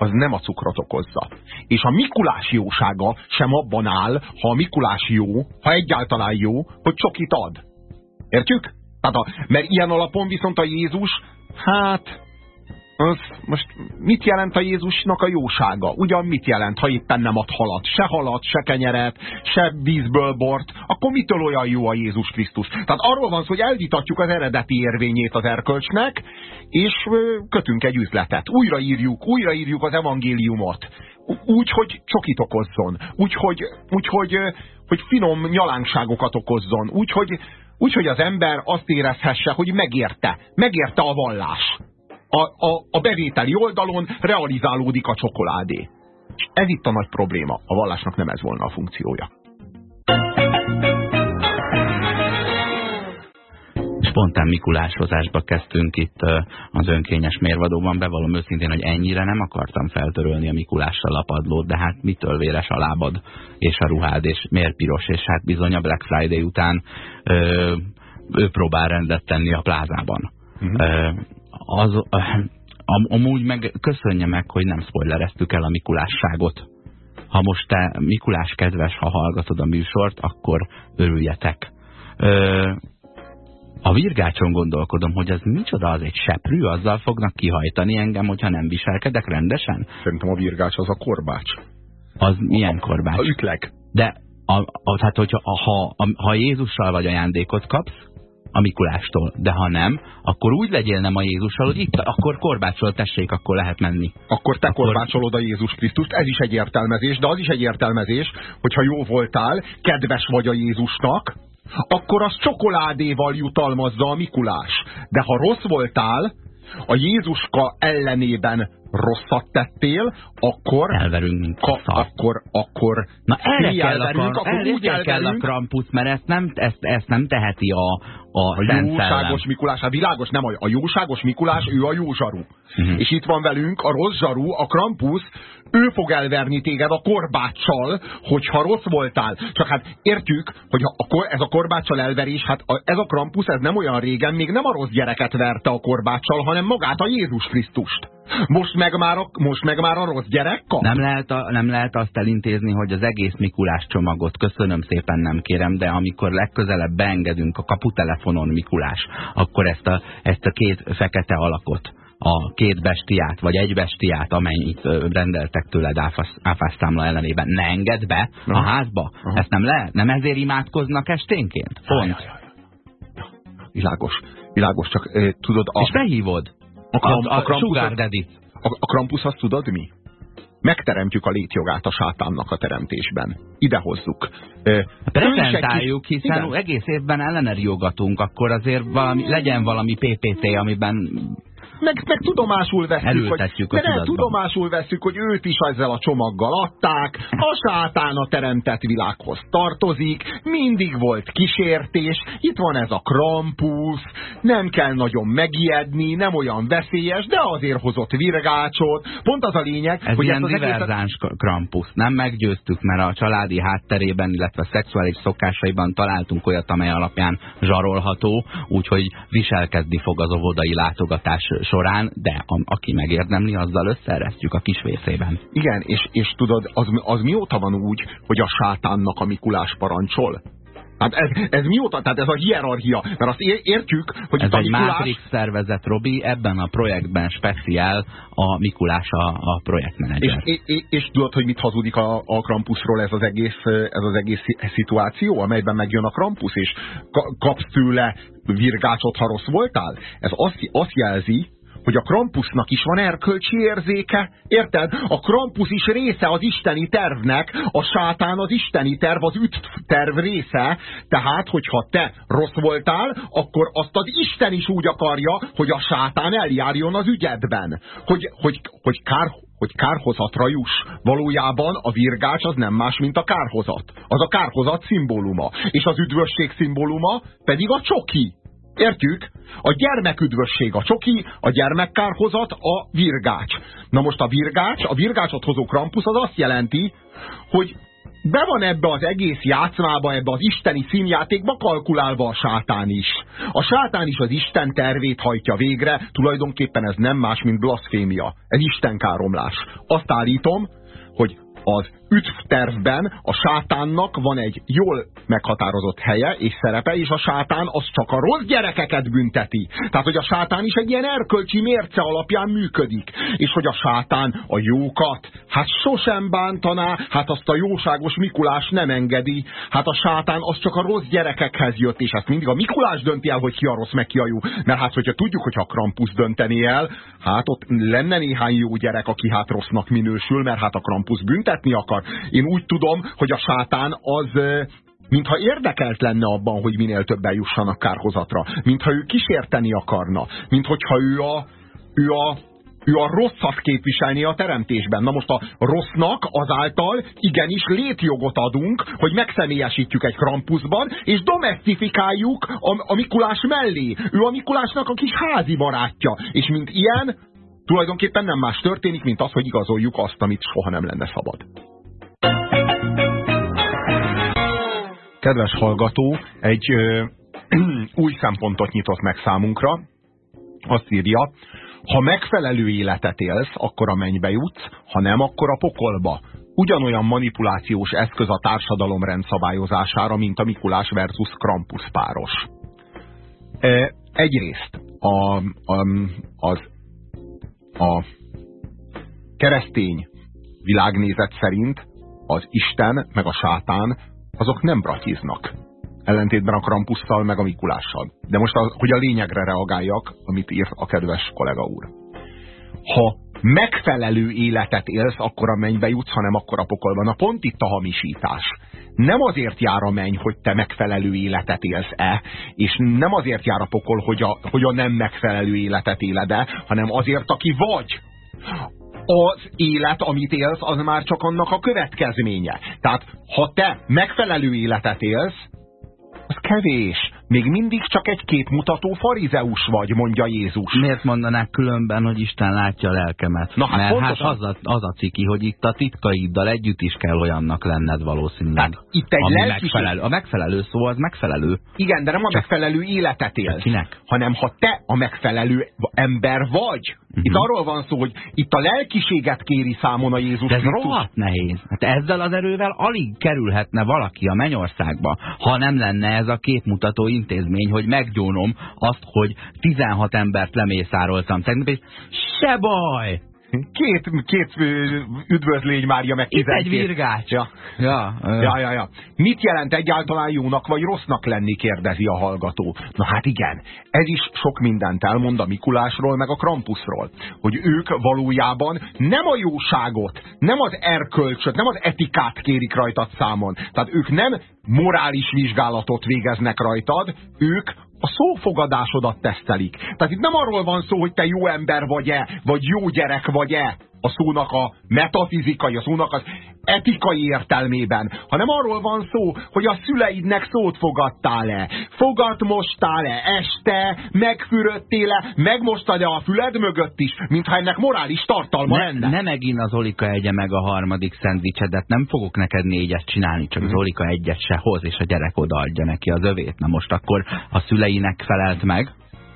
az nem a cukrot okozza. És a Mikulás jósága sem abban áll, ha a Mikulás jó, ha egyáltalán jó, hogy csokit ad. Értjük? Tehát a, mert ilyen alapon viszont a Jézus, hát az most mit jelent a Jézusnak a jósága? Ugyan mit jelent, ha éppen nem ad halat? Se halat, se kenyeret, se vízből bort, akkor mitől olyan jó a Jézus Krisztus? Tehát arról van szó, hogy elvitatjuk az eredeti érvényét az erkölcsnek, és kötünk egy üzletet. Újraírjuk, újraírjuk az evangéliumot. Úgy, hogy csokit okozzon. Úgy, hogy, úgy, hogy, hogy finom nyalánkságokat okozzon. Úgy, hogy, úgy, hogy az ember azt érezhesse, hogy megérte. Megérte a vallás a, a, a bevételi oldalon realizálódik a csokoládé. És ez itt a nagy probléma. A vallásnak nem ez volna a funkciója. spontán Mikulásozásba kezdtünk itt az önkényes mérvadóban. Bevallom őszintén, hogy ennyire nem akartam feltörölni a Mikulással a padlót, de hát mitől véres a lábad és a ruhád, és miért piros, és hát bizony a Black Friday után ö, ő próbál rendet tenni a plázában. Uh mhm. -huh az, amúgy meg köszönje meg, hogy nem spoilereztük el a Mikulásságot. Ha most te Mikulás kedves, ha hallgatod a műsort, akkor örüljetek. Ö, a virgácson gondolkodom, hogy az micsoda, az egy seprű, azzal fognak kihajtani engem, hogyha nem viselkedek rendesen? Szerintem a virgács az a korbács. Az milyen korbács? A ütleg. De a, a, hát, hogyha, ha, a, ha Jézussal vagy ajándékot kapsz, a Mikulástól. De ha nem, akkor úgy legyél nem a Jézussal, hogy itt, akkor korbácsol, tessék, akkor lehet menni. Akkor te akkor... korbácsolod a Jézus Krisztust, ez is egy értelmezés, de az is egy értelmezés, hogyha jó voltál, kedves vagy a Jézusnak, akkor az csokoládéval jutalmazza a Mikulás. De ha rossz voltál, a Jézuska ellenében rosszat tettél, akkor... Elverünk, mint ka, akkor, akkor... Na erre kell, elverünk, a, akkor úgy elverünk, kell a Krampus, mert ezt nem, ezt, ezt nem teheti a, a, a jóságos Mikulás. Hát világos, nem a, a jóságos Mikulás, ő a jó zsaru. Uh mhm. -huh. És itt van velünk a rossz zsaru, a Krampus, ő fog elverni téged a korbáccsal, hogyha rossz voltál. Csak hát értjük, hogy a, ez a korbáccsal elverés, hát a, ez a Krampus, ez nem olyan régen, még nem a rossz gyereket verte a korbáccsal, hanem magát a Jézus Krisztust. Most meg már a, most meg már a rossz gyerek kap? Nem lehet, a, nem lehet azt elintézni, hogy az egész Mikulás csomagot, köszönöm szépen, nem kérem, de amikor legközelebb beengedünk a kaputelefonon Mikulás, akkor ezt a, ezt a két fekete alakot, a két bestiát, vagy egy bestiát, amennyit rendeltek tőled áfásztámla ellenében, ne engedd be Aha. a házba? Aha. Ezt nem lehet? Nem ezért imádkoznak esténként? Pont. Világos, világos, csak eh, tudod... A... És behívod? A, kram, a, a, Krampus, Sugar Daddy. A, a Krampus azt tudod mi? Megteremtjük a létjogát a sátánnak a teremtésben. Idehozzuk. Prezentáljuk, hiszen Igen. egész évben ellene akkor azért valami, legyen valami PPT, amiben meg, meg tudomásul veszük, hogy, el, tudomásul veszük, hogy őt is ezzel a csomaggal adták, a sátán a teremtett világhoz tartozik, mindig volt kísértés, itt van ez a Krampus, nem kell nagyon megijedni, nem olyan veszélyes, de azért hozott virgácsot. Pont az a lényeg, ez hogy ilyen ez az diverzáns egészet... Krampus. Nem meggyőztük, mert a családi hátterében, illetve szexuális szokásaiban találtunk olyat, amely alapján zsarolható, úgyhogy viselkedni fog az óvodai látogatás során, de a, aki megérdemli, azzal összeresztjük a kis vészében. Igen, és, és tudod, az, az mióta van úgy, hogy a sátánnak a Mikulás parancsol? Hát ez, ez mióta? Tehát ez a hierarchia. Mert azt értjük, hogy ez egy Mikulás... Matrix szervezet, Robi, ebben a projektben speciál a Mikulás a, a projektmenedzser. És, és, és tudod, hogy mit hazudik a, a Krampusról ez az, egész, ez az egész szituáció, amelyben megjön a Krampus, és kapsz tőle virgácsot, ha rossz voltál? Ez azt, azt jelzi, hogy a Krampusnak is van erkölcsi érzéke, érted? A Krampus is része az isteni tervnek, a sátán az isteni terv, az üt terv része, tehát, hogyha te rossz voltál, akkor azt az Isten is úgy akarja, hogy a sátán eljárjon az ügyedben. Hogy, hogy, hogy, kár, hogy kárhozatra juss. Valójában a virgács az nem más, mint a kárhozat. Az a kárhozat szimbóluma. És az üdvösség szimbóluma pedig a csoki. Értjük? A gyermeküdvösség a csoki, a gyermekkárhozat a virgács. Na most a virgács, a virgácsot hozó Krampus az azt jelenti, hogy be van ebbe az egész játszmába, ebbe az isteni színjátékba kalkulálva a sátán is. A sátán is az Isten tervét hajtja végre, tulajdonképpen ez nem más, mint blaszfémia. Ez istenkáromlás. Azt állítom, hogy az üdvtervben a sátánnak van egy jól meghatározott helye és szerepe, és a sátán az csak a rossz gyerekeket bünteti. Tehát, hogy a sátán is egy ilyen erkölcsi mérce alapján működik. És hogy a sátán a jókat, hát sosem bántaná, hát azt a jóságos Mikulás nem engedi. Hát a sátán az csak a rossz gyerekekhez jött, és ezt mindig a Mikulás dönti el, hogy ki a rossz, meg ki a jó. Mert hát, hogyha tudjuk, hogyha a Krampus dönteni el, hát ott lenne néhány jó gyerek, aki hát rossznak minősül, mert hát a Krampus büntetni akar akar. Én úgy tudom, hogy a sátán az mintha érdekelt lenne abban, hogy minél többen jussanak kárhozatra, mintha ő kísérteni akarna, mintha ő a, ő a ő a rosszat képviselni a teremtésben. Na most a rossznak azáltal igenis létjogot adunk, hogy megszemélyesítjük egy krampuszban, és domestifikáljuk a, a Mikulás mellé. Ő a Mikulásnak a kis házi barátja. És mint ilyen, tulajdonképpen nem más történik, mint az, hogy igazoljuk azt, amit soha nem lenne szabad. Kedves hallgató egy ö, új szempontot nyitott meg számunkra. azt írja, ha megfelelő életet élsz, akkor a mennybe jutsz, ha nem, akkor a pokolba. Ugyanolyan manipulációs eszköz a társadalom rendszabályozására, mint a Mikulás versus Krampus páros. E, egyrészt a, a, az, a keresztény világnézet szerint az Isten meg a sátán azok nem bratiznak. Ellentétben a Krampusszal meg a Mikulással. De most, a, hogy a lényegre reagáljak, amit ír a kedves kollega úr. Ha megfelelő életet élsz, akkor a mennybe jutsz, hanem akkor a pokolban. Na pont itt a hamisítás. Nem azért jár a menny, hogy te megfelelő életet élsz-e, és nem azért jár a pokol, hogy a, hogy a nem megfelelő életet éled-e, hanem azért, aki vagy az élet, amit élsz, az már csak annak a következménye. Tehát, ha te megfelelő életet élsz, az kevés. Még mindig csak egy képmutató farizeus vagy, mondja Jézus. Miért mondanák különben, hogy Isten látja a lelkemet? Na, hát Mert hát az a, az a ciki, hogy itt a titkaiddal együtt is kell olyannak lenned valószínűleg. Tehát itt egy lelkiség... megfelelő. A megfelelő szó az megfelelő. Igen, de nem a megfelelő életet élsz. Kinek? Hanem ha te a megfelelő ember vagy. Uh-huh. Itt arról van szó, hogy itt a lelkiséget kéri számon a Jézus De ez Krisztus. rohadt nehéz. Hát ezzel az erővel alig kerülhetne valaki a mennyországba, ha nem lenne ez a képmutató intézmény, hogy meggyónom azt, hogy 16 embert lemészároltam tegnap, és se baj! Két, két üdvözlény Mária meg Itt egy virgács. Ja. Ja, ja, ja, ja. Mit jelent egyáltalán jónak vagy rossznak lenni, kérdezi a hallgató. Na hát igen, ez is sok mindent elmond a Mikulásról meg a Krampusról. Hogy ők valójában nem a jóságot, nem az erkölcsöt, nem az etikát kérik rajtad számon. Tehát ők nem morális vizsgálatot végeznek rajtad, ők a szófogadásodat tesztelik. Tehát itt nem arról van szó, hogy te jó ember vagy-e, vagy jó gyerek vagy-e, a szónak a metafizikai, a szónak az etikai értelmében, hanem arról van szó, hogy a szüleidnek szót fogadtál-e, fogat mostál-e, este, megfürödtél-e, megmostad-e a füled mögött is, mintha ennek morális tartalma ne, lenne. Ne megint az Olika egye meg a harmadik szendvicsedet, nem fogok neked négyet csinálni, csak az mhm. Olika egyet se hoz, és a gyerek odaadja neki az övét. Na most akkor a szüleinek felelt meg,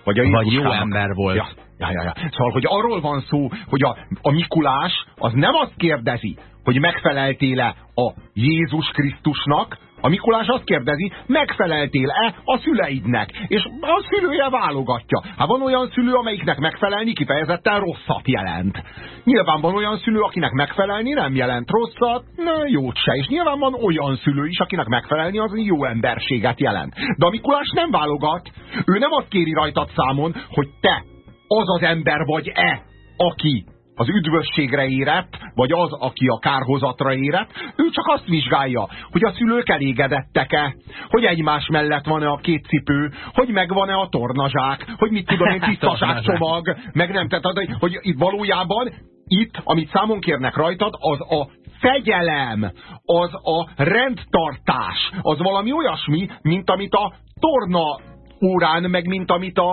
vagy, a vagy jó ember volt. Ja. Ja, ja, ja. Szóval, hogy arról van szó, hogy a, a Mikulás az nem azt kérdezi, hogy megfeleltél-e a Jézus Krisztusnak, a Mikulás azt kérdezi, megfeleltél-e a szüleidnek? És a szülője válogatja. Hát van olyan szülő, amelyiknek megfelelni kifejezetten rosszat jelent. Nyilván van olyan szülő, akinek megfelelni nem jelent rosszat, ne, jót se. És nyilván van olyan szülő is, akinek megfelelni az jó emberséget jelent. De a Mikulás nem válogat. Ő nem azt kéri rajtad számon, hogy te az az ember vagy-e, aki az üdvösségre érett, vagy az, aki a kárhozatra érett, ő csak azt vizsgálja, hogy a szülők elégedettek-e, hogy egymás mellett van-e a két cipő, hogy megvan-e a tornazsák, hogy mit tudom én, tisztaság csomag, meg nem, tehát hogy itt valójában itt, amit számon kérnek rajtad, az a fegyelem, az a rendtartás, az valami olyasmi, mint amit a torna órán, meg mint amit a,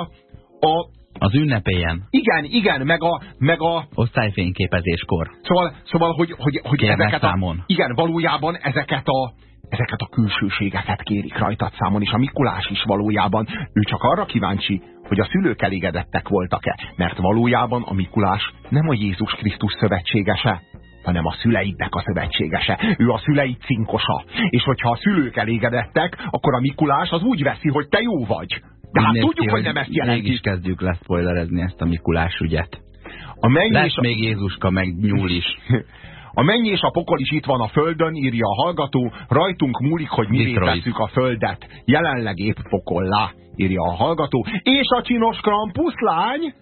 a az ünnepélyen. Igen, igen, meg a... Meg a Osztályfényképezéskor. Szóval, szóval hogy, hogy, hogy ezeket a, Igen, valójában ezeket a, ezeket a külsőségeket kérik rajtad számon, és a Mikulás is valójában, ő csak arra kíváncsi, hogy a szülők elégedettek voltak-e, mert valójában a Mikulás nem a Jézus Krisztus szövetségese, hanem a szüleidnek a szövetségese. Ő a szüleid cinkosa. És hogyha a szülők elégedettek, akkor a Mikulás az úgy veszi, hogy te jó vagy. De hát tudjuk, ki, hogy nem ezt jelenti. Mégis kezdjük leszpoilerezni ezt a Mikulás ügyet. A menny Lesz a... még Jézuska, meg nyúl is. A menny és a pokol is itt van a földön, írja a hallgató, rajtunk múlik, hogy mi tesszük a földet. Jelenleg épp pokollá, írja a hallgató. És a csinos krampuszlány?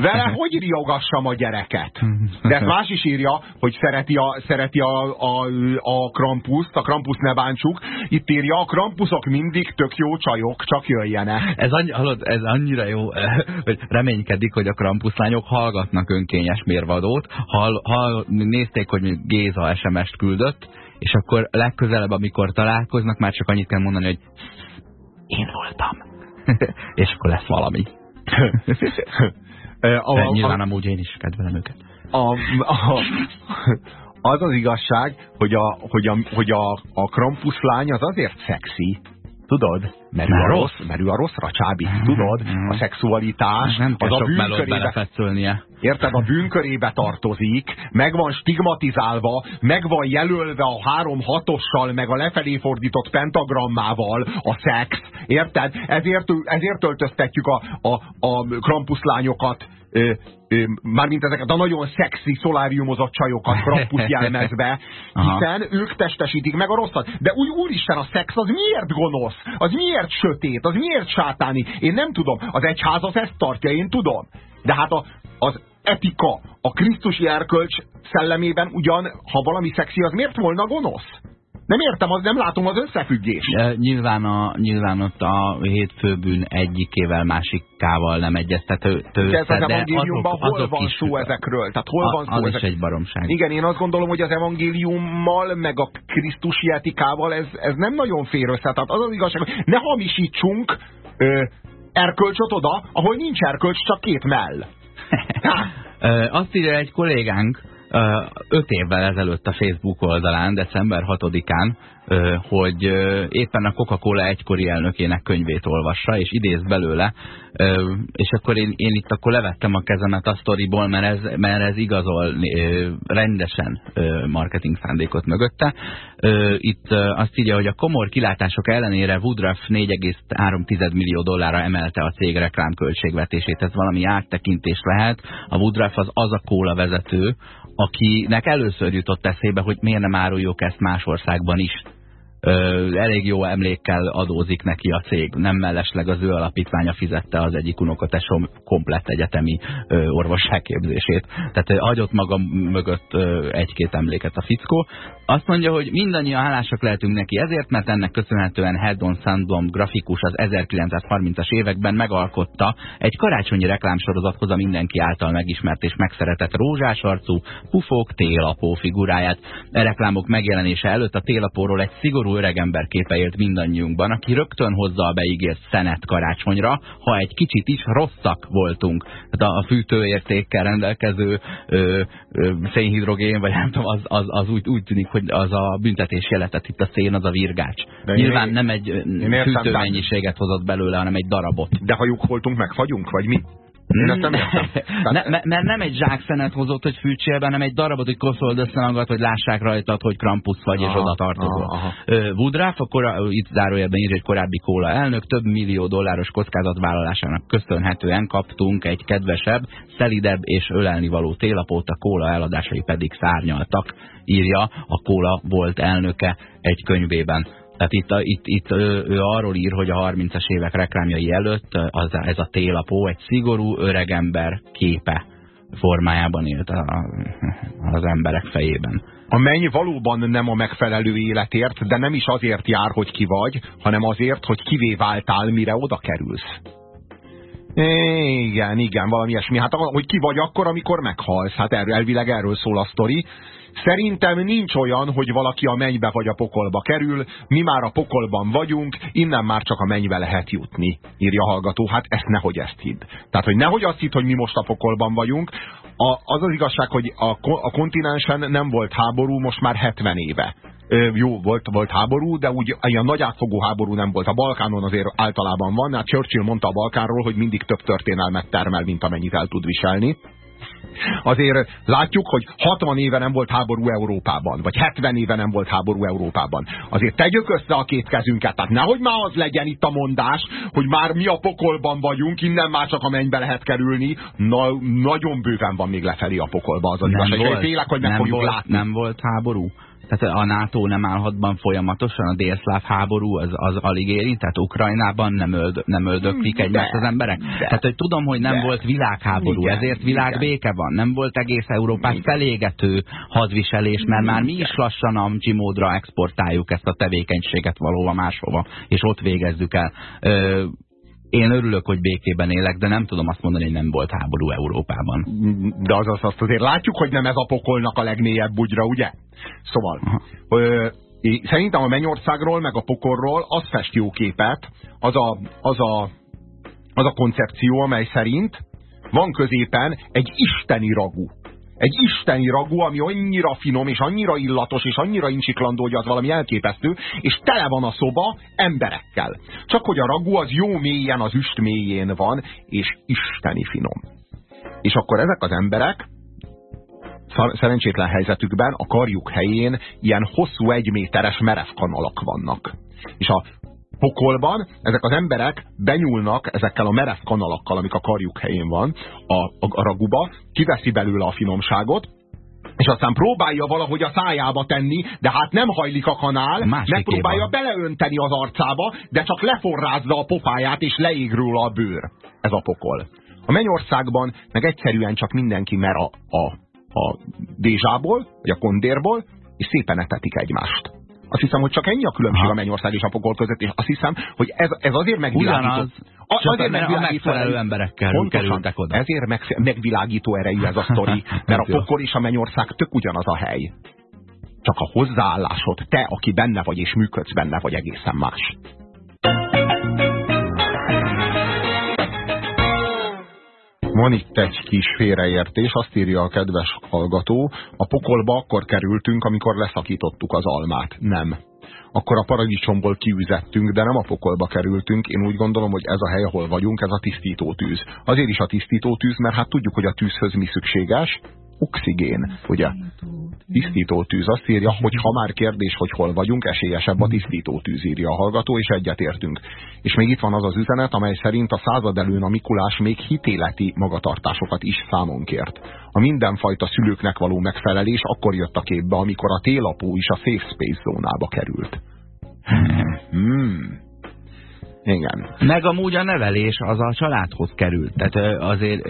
Vele hogy riogassam a gyereket? De ezt más is írja, hogy szereti a, szereti a, a, a krampuszt, a krampuszt ne bántsuk. Itt írja, a krampuszok mindig tök jó csajok, csak jöjjenek. Ez, annyi, hallod, ez annyira jó, hogy reménykedik, hogy a krampuszlányok hallgatnak önkényes mérvadót. Hall, hall, nézték, hogy Géza SMS-t küldött, és akkor legközelebb, amikor találkoznak, már csak annyit kell mondani, hogy én voltam. és akkor lesz valami. A, a, nyilván a, amúgy én is kedvelem őket. A, a, az az igazság, hogy a, hogy a, hogy a, a Krampus lány az azért szexi, tudod? Mert, mert a rossz, mert ő a rosszra csábít, tudod? A szexualitás, nem az a bűnkörébe... Érted? A bűnkörébe tartozik, meg van stigmatizálva, meg van jelölve a három hatossal, meg a lefelé fordított pentagrammával a szex. Érted? Ezért, ezért öltöztetjük a, a, a krampuszlányokat mármint ezeket a nagyon szexi szoláriumozott csajokat Krampus jelmezve, hiszen ők testesítik meg a rosszat. De úgy úristen, a szex az miért gonosz? Az miért sötét? Az miért sátáni? Én nem tudom. Az egyház az ezt tartja, én tudom. De hát a, az etika, a krisztusi erkölcs szellemében ugyan, ha valami szexi, az miért volna gonosz? Nem értem, az nem látom az összefüggést. E, nyilván, a, nyilván ott a hétfőbűn egyikével, másikával nem egyeztető össze, ez az evangéliumban azok, hol azok van szó ezekről? Tehát hol a, van szó az ezek... is egy baromság. Igen, én azt gondolom, hogy az evangéliummal, meg a krisztusi etikával ez, ez nem nagyon fér össze. Tehát az az igazság, hogy ne hamisítsunk ö, erkölcsot oda, ahol nincs erkölcs, csak két mell. azt írja egy kollégánk, öt évvel ezelőtt a Facebook oldalán, december 6-án, hogy éppen a Coca-Cola egykori elnökének könyvét olvassa, és idéz belőle, és akkor én, én itt akkor levettem a kezemet a sztoriból, mert ez, mert ez igazol rendesen marketing szándékot mögötte. Itt azt írja, hogy a komor kilátások ellenére Woodruff 4,3 millió dollárra emelte a cég reklámköltségvetését. Ez valami áttekintés lehet. A Woodruff az az a kóla vezető, akinek először jutott eszébe, hogy miért nem áruljuk ezt más országban is elég jó emlékkel adózik neki a cég. Nem mellesleg az ő alapítványa fizette az egyik unokatesom komplett egyetemi orvosságképzését. Tehát hagyott maga mögött egy-két emléket a fickó. Azt mondja, hogy mindannyian hálásak lehetünk neki ezért, mert ennek köszönhetően Heddon Sandblom grafikus az 1930-as években megalkotta egy karácsonyi reklámsorozathoz a mindenki által megismert és megszeretett rózsás arcú pufók télapó figuráját. E reklámok megjelenése előtt a télapóról egy szigorú öregember képe élt mindannyiunkban, aki rögtön hozza a beígért szenet karácsonyra, ha egy kicsit is rosszak voltunk. Tehát a fűtőértékkel rendelkező ö, ö, szénhidrogén, vagy nem tudom, az, az, az úgy, úgy tűnik, hogy az a büntetés jeletett itt a szén, az a virgács. De Nyilván én, nem egy fűtőmennyiséget hozott belőle, hanem egy darabot. De ha lyuk voltunk, megfagyunk, vagy mi? Én ezt nem értem. Ne, mert nem egy zsákszenet hozott, hogy fűtsél be, hanem egy darabot, hogy koszold össze magad, hogy lássák rajtad, hogy Krampus vagy, aha, és oda tartozol. Woodruff, akkor itt zárójelben ír egy korábbi kóla elnök, több millió dolláros kockázatvállalásának köszönhetően kaptunk egy kedvesebb, szelidebb és ölelni való télapót, a kóla eladásai pedig szárnyaltak, írja a kóla volt elnöke egy könyvében. Tehát itt, a, itt, itt ő, ő arról ír, hogy a 30-as évek reklámjai előtt az, ez a télapó egy szigorú öregember képe formájában élt a, az emberek fejében. A menny valóban nem a megfelelő életért, de nem is azért jár, hogy ki vagy, hanem azért, hogy kivé váltál, mire oda kerülsz. Igen, igen, valami ilyesmi. Hát, hogy ki vagy akkor, amikor meghalsz. Hát erről, elvileg erről szól a sztori. Szerintem nincs olyan, hogy valaki a mennybe vagy a pokolba kerül, mi már a pokolban vagyunk, innen már csak a mennybe lehet jutni, írja a hallgató. Hát ezt nehogy ezt hidd. Tehát, hogy nehogy azt hidd, hogy mi most a pokolban vagyunk. A, az az igazság, hogy a, a kontinensen nem volt háború most már 70 éve jó, volt, volt háború, de úgy ilyen nagy átfogó háború nem volt. A Balkánon azért általában van. Hát Churchill mondta a Balkánról, hogy mindig több történelmet termel, mint amennyit el tud viselni. Azért látjuk, hogy 60 éve nem volt háború Európában, vagy 70 éve nem volt háború Európában. Azért tegyük össze a két kezünket, tehát nehogy már az legyen itt a mondás, hogy már mi a pokolban vagyunk, innen már csak a mennybe lehet kerülni. Na, nagyon bőven van még lefelé a pokolba az az igazság. Félek, hogy meg nem fogjuk volt, látni. Nem volt háború? Tehát a NATO nem állhatban folyamatosan, a délszláv háború az, az alig érint, tehát Ukrajnában nem, öld, nem öldöklik egymást az emberek. De, tehát, hogy tudom, hogy nem de, volt világháború, igen, ezért világbéke van. Nem volt egész Európát igen. felégető hadviselés, mert igen. már mi is lassan a módra exportáljuk ezt a tevékenységet valóban máshova, és ott végezzük el. Ö, én örülök, hogy békében élek, de nem tudom azt mondani, hogy nem volt háború Európában. De az azt azért látjuk, hogy nem ez a pokolnak a legmélyebb bugyra, ugye? Szóval, ö, szerintem a Mennyországról, meg a pokorról az fest jó képet, az a, az a, az a koncepció, amely szerint van középen egy isteni ragú Egy isteni ragú, ami annyira finom, és annyira illatos, és annyira incsiklandó, hogy az valami elképesztő, és tele van a szoba emberekkel. Csak hogy a ragú az jó mélyen, az üst mélyén van, és isteni finom. És akkor ezek az emberek szerencsétlen helyzetükben a karjuk helyén ilyen hosszú egyméteres merev kanalak vannak. És a pokolban ezek az emberek benyúlnak ezekkel a merev kanalakkal, amik a karjuk helyén van, a, a, a raguba, kiveszi belőle a finomságot, és aztán próbálja valahogy a szájába tenni, de hát nem hajlik a kanál, megpróbálja beleönteni az arcába, de csak leforrázza a pofáját, és leég róla a bőr. Ez a pokol. A mennyországban meg egyszerűen csak mindenki mer a, a, a dézsából, vagy a kondérból, és szépen etetik egymást. Azt hiszem, hogy csak ennyi a különbség Aha. a mennyország és a pokol között, és azt hiszem, hogy ez, ez azért megvilágító. A, azért megvilágító, megfelelő emberekkel pontosan, oda. Ezért meg, megvilágító erejű ez a sztori, mert a pokol és a mennyország tök ugyanaz a hely. Csak a hozzáállásod, te, aki benne vagy és működsz benne, vagy egészen más. Van itt egy kis félreértés, azt írja a kedves hallgató, a pokolba akkor kerültünk, amikor leszakítottuk az almát. Nem. Akkor a paradicsomból kiüzettünk, de nem a pokolba kerültünk. Én úgy gondolom, hogy ez a hely, ahol vagyunk, ez a tisztító tűz. Azért is a tisztító tűz, mert hát tudjuk, hogy a tűzhöz mi szükséges, oxigén, ugye? Tisztító tűz azt írja, hogy ha már kérdés, hogy hol vagyunk, esélyesebb a tisztító tűz írja a hallgató, és egyetértünk. És még itt van az az üzenet, amely szerint a század előn a Mikulás még hitéleti magatartásokat is számon kért. A mindenfajta szülőknek való megfelelés akkor jött a képbe, amikor a télapó is a safe space zónába került. Hmm. Igen. Meg amúgy a nevelés az a családhoz került. Tehát azért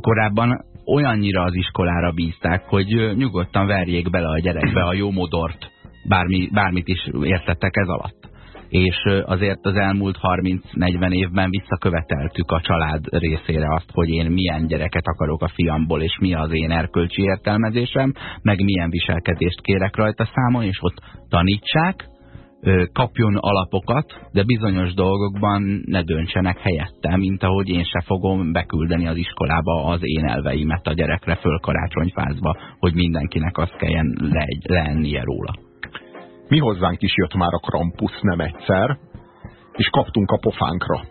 korábban olyannyira az iskolára bízták, hogy nyugodtan verjék bele a gyerekbe a jó modort, bármi, bármit is értettek ez alatt. És azért az elmúlt 30-40 évben visszaköveteltük a család részére azt, hogy én milyen gyereket akarok a fiamból, és mi az én erkölcsi értelmezésem, meg milyen viselkedést kérek rajta számon, és ott tanítsák, kapjon alapokat, de bizonyos dolgokban ne döntsenek helyette, mint ahogy én se fogom beküldeni az iskolába az én elveimet a gyerekre föl karácsonyfázba, hogy mindenkinek azt kelljen le, leennie róla. Mi hozzánk is jött már a Krampus nem egyszer, és kaptunk a pofánkra.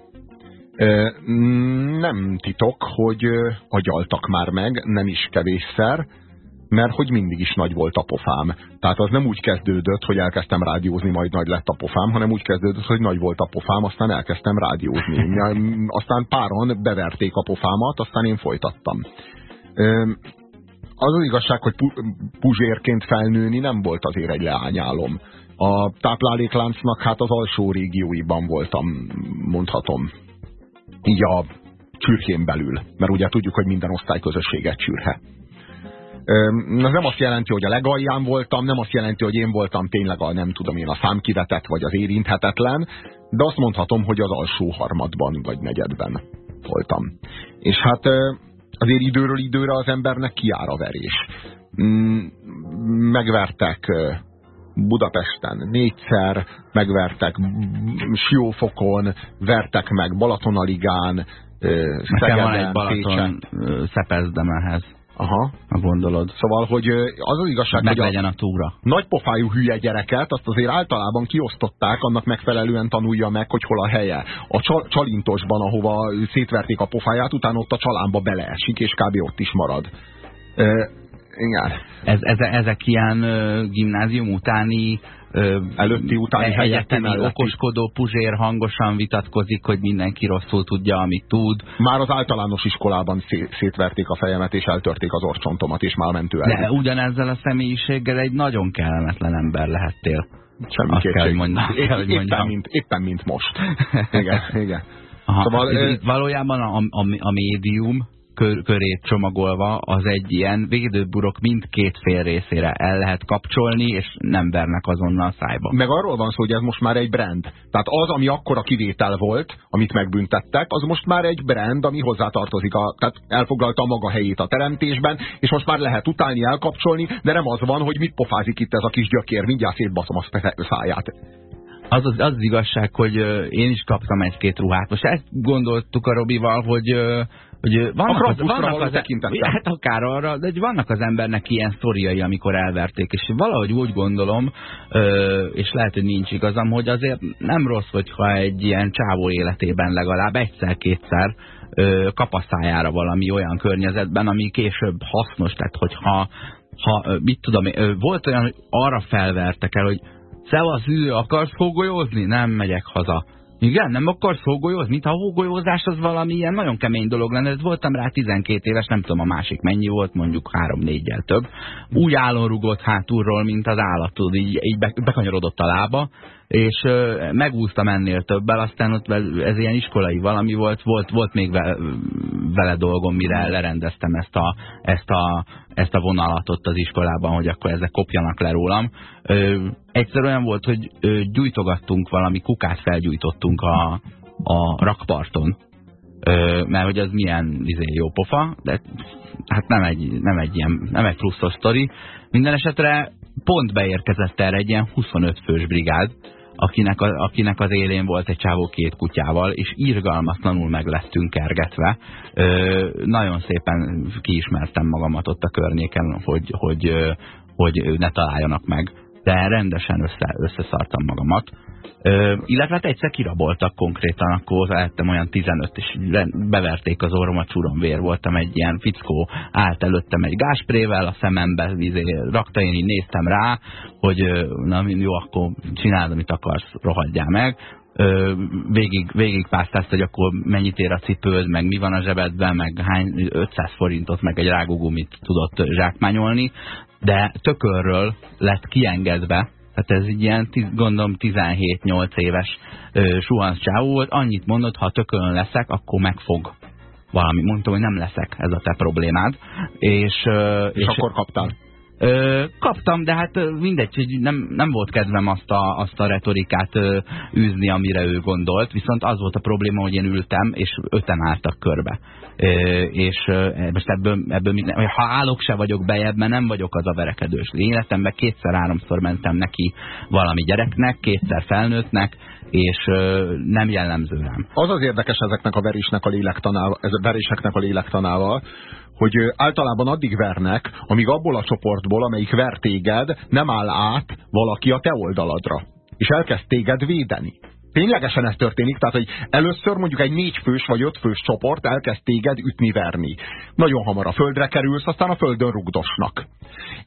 Nem titok, hogy agyaltak már meg, nem is kevésszer, mert hogy mindig is nagy volt a pofám. Tehát az nem úgy kezdődött, hogy elkezdtem rádiózni, majd nagy lett a pofám, hanem úgy kezdődött, hogy nagy volt a pofám, aztán elkezdtem rádiózni. Aztán páron beverték a pofámat, aztán én folytattam. Az az igazság, hogy puzsérként felnőni nem volt azért egy leányálom. A táplálékláncnak hát az alsó régióiban voltam, mondhatom. Így a csürhén belül. Mert ugye tudjuk, hogy minden osztályközösséget csürhe. Ez nem azt jelenti, hogy a legalján voltam, nem azt jelenti, hogy én voltam tényleg a nem tudom én a számkivetett vagy az érinthetetlen, de azt mondhatom, hogy az alsó harmadban vagy negyedben voltam. És hát azért időről időre az embernek kiár a verés. Mm, megvertek Budapesten négyszer, megvertek Siófokon, vertek meg Balatonaligán, Szegeden, van egy Balaton Szepezden ehhez. Aha. A gondolod. Szóval, hogy az az igazság, Meg hogy a, a túra. nagypofájú hülye gyereket, azt azért általában kiosztották, annak megfelelően tanulja meg, hogy hol a helye. A csal csalintosban, ahova szétverték a pofáját, utána ott a csalámba beleesik, és kb. ott is marad. E, igen. Ez, ez, ezek ilyen gimnázium utáni előtti, utáni, egyetemi okoskodó puzsér hangosan vitatkozik, hogy mindenki rosszul tudja, amit tud. Már az általános iskolában szétverték a fejemet, és eltörték az orcsontomat, és már mentő el. De ugyanezzel a személyiséggel egy nagyon kellemetlen ember lehettél. Semmi Azt kétség. Kell, hogy mondjam, é, kell, hogy éppen, mint, éppen, mint most. igen, igen. Aha, szóval, valójában a, a, a médium kör, körét csomagolva, az egy ilyen védőburok mindkét fél részére el lehet kapcsolni, és nem vernek azonnal szájba. Meg arról van szó, hogy ez most már egy brand. Tehát az, ami akkor a kivétel volt, amit megbüntettek, az most már egy brand, ami hozzátartozik, a, tehát elfoglalta a maga helyét a teremtésben, és most már lehet utálni, elkapcsolni, de nem az van, hogy mit pofázik itt ez a kis gyökér, mindjárt szétbaszom a száját. Az, az az igazság, hogy én is kaptam egy-két ruhát. Most ezt gondoltuk a Robival, hogy hogy vannak, az, vannak az, hát akár arra, de vannak az embernek ilyen sztoriai, amikor elverték, és valahogy úgy gondolom, és lehet, hogy nincs igazam, hogy azért nem rossz, hogyha egy ilyen csávó életében legalább egyszer-kétszer kapaszájára valami olyan környezetben, ami később hasznos, tehát hogyha ha, mit tudom, volt olyan, hogy arra felvertek el, hogy Szevasz, akarsz fogolyózni? Nem megyek haza. Igen, nem akarsz hógolyózni? Mintha a hógolyózás az valami ilyen nagyon kemény dolog lenne. Ez voltam rá 12 éves, nem tudom a másik mennyi volt, mondjuk 3-4-jel több. Úgy állon rugott hátulról, mint az állatod, így, így bekanyarodott a lába, és megúsztam ennél többel, aztán ott ez ilyen iskolai valami volt, volt, volt még vele, dolgom, mire lerendeztem ezt a, ezt, a, ezt a vonalat ott az iskolában, hogy akkor ezek kopjanak le rólam. Egyszer olyan volt, hogy gyújtogattunk valami kukát, felgyújtottunk a, a rakparton, mert hogy az milyen izé, jó pofa, de hát nem egy, nem egy ilyen, nem egy pluszos sztori. Minden esetre pont beérkezett erre egy ilyen 25 fős brigád, akinek, a, akinek az élén volt egy csávó két kutyával, és írgalmatlanul meg lettünk kergetve. Ö, nagyon szépen kiismertem magamat ott a környéken, hogy, hogy, hogy ne találjanak meg. De rendesen össze, összeszartam magamat. Ö, illetve hát egyszer kiraboltak konkrétan, akkor lehettem olyan 15, és beverték az orromat, csúrom vér voltam, egy ilyen fickó állt előttem egy gásprével, a szemembe vizé, rakta, én így néztem rá, hogy na jó, akkor csináld, amit akarsz, rohadjál meg, ö, végig, végig pásztázt, hogy akkor mennyit ér a cipőd, meg mi van a zsebedben, meg hány 500 forintot, meg egy rágógumit tudott zsákmányolni, de tökörről lett kiengedve, tehát ez egy ilyen, gondolom 17-8 éves suhansz csávó volt, annyit mondott, ha tökön leszek, akkor megfog valami. Mondtam, hogy nem leszek, ez a te problémád. És, és, és akkor kaptál? Ö, kaptam, de hát mindegy, hogy nem, nem volt kedvem azt a, azt a retorikát ö, űzni, amire ő gondolt, viszont az volt a probléma, hogy én ültem, és öten álltak körbe. Ö, és ö, most ebből, ebből minden, ha állok, se vagyok bejebb, mert nem vagyok az a verekedős. Életemben kétszer-háromszor mentem neki valami gyereknek, kétszer felnőttnek, és nem jellemző rám. Az az érdekes ezeknek a verésnek a lélektanával, ez a veréseknek a lélektanával, hogy általában addig vernek, amíg abból a csoportból, amelyik ver téged, nem áll át valaki a te oldaladra. És elkezd téged védeni. Ténylegesen ez történik, tehát hogy először mondjuk egy négy fős vagy öt fős csoport elkezd téged ütni-verni. Nagyon hamar a földre kerülsz, aztán a földön rugdosnak.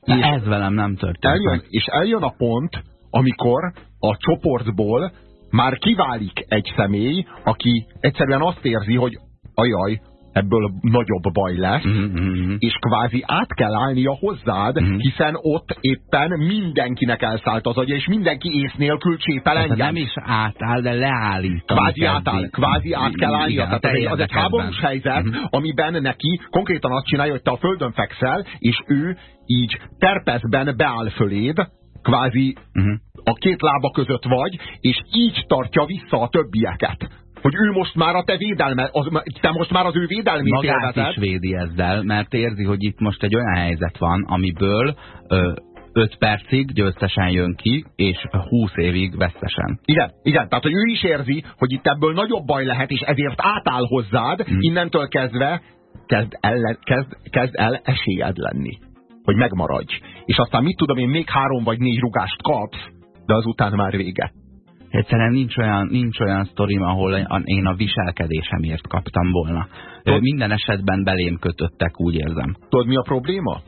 és ez velem nem történik. Eljön, és eljön a pont, amikor a csoportból már kiválik egy személy, aki egyszerűen azt érzi, hogy ajaj, ebből nagyobb baj lesz, mm -hmm. és kvázi át kell állnia hozzád, mm -hmm. hiszen ott éppen mindenkinek elszállt az agya, és mindenki ész nélkül csépel engem. Nem is átáll, de leállít. Kvázi átáll, kvázi át kell állnia. Igen, Tehát az egy háborús helyzet, mm -hmm. amiben neki konkrétan azt csinálja, hogy te a földön fekszel, és ő így terpezben beáll föléd, kvázi uh mhm. -huh. A két lába között vagy, és így tartja vissza a többieket hogy ő most már a te védelme, az, te most már az ő védelmét Magát is védi ezzel, mert érzi, hogy itt most egy olyan helyzet van, amiből ö, 5 percig győztesen jön ki, és 20 évig vesztesen. Igen, igen, tehát hogy ő is érzi, hogy itt ebből nagyobb baj lehet, és ezért átáll hozzád, hmm. innentől kezdve kezd el, kezd, kezd el esélyed lenni, hogy megmaradj. És aztán mit tudom én, még három vagy négy rugást kapsz, de azután már vége. Egyszerűen nincs olyan, nincs olyan sztorim, ahol én a viselkedésemért kaptam volna. Tud, Minden esetben belém kötöttek, úgy érzem. Tudod, mi a probléma?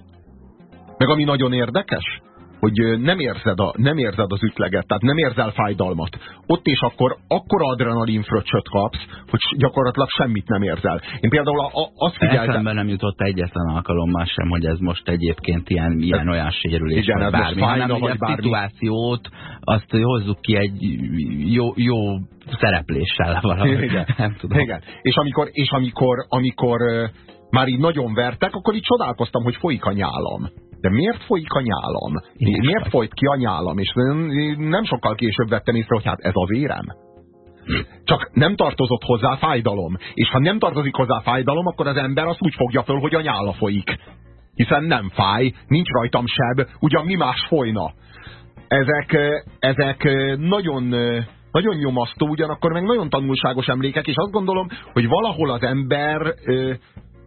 Meg ami nagyon érdekes, hogy nem érzed, a, nem érzed az ütleget, tehát nem érzel fájdalmat. Ott és akkor akkora adrenalin fröccsöt kapsz, hogy gyakorlatilag semmit nem érzel. Én például a, a, azt figyeltem... Eszembe nem jutott egyetlen alkalommal sem, hogy ez most egyébként ilyen, ilyen olyan sérülés, igen, vagy bármi, fájna, hanem vagy bármi. szituációt, azt hozzuk ki egy jó, jó szerepléssel valami. Igen. nem tudom. Igen. És amikor, és amikor, amikor már így nagyon vertek, akkor így csodálkoztam, hogy folyik a nyálam. De miért folyik a nyálam? Én miért folyt ki a nyálam? És nem sokkal később vettem észre, hogy hát ez az érem. Csak nem tartozott hozzá fájdalom. És ha nem tartozik hozzá fájdalom, akkor az ember azt úgy fogja föl, hogy a nyála folyik. Hiszen nem fáj, nincs rajtam seb, ugyan mi más folyna. ezek, ezek nagyon, nagyon nyomasztó, ugyanakkor meg nagyon tanulságos emlékek, és azt gondolom, hogy valahol az ember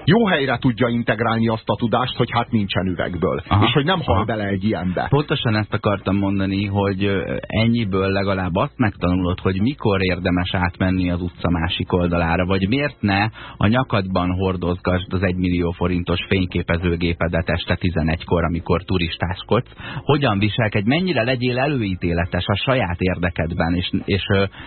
jó helyre tudja integrálni azt a tudást, hogy hát nincsen üvegből. Aha. És hogy nem hal bele egy ilyenbe. Pontosan ezt akartam mondani, hogy ennyiből legalább azt megtanulod, hogy mikor érdemes átmenni az utca másik oldalára, vagy miért ne a nyakadban hordozgasd az egymillió forintos fényképezőgépedet este 11-kor, amikor turistáskodsz. Hogyan viselkedj, mennyire legyél előítéletes a saját érdekedben, és, és,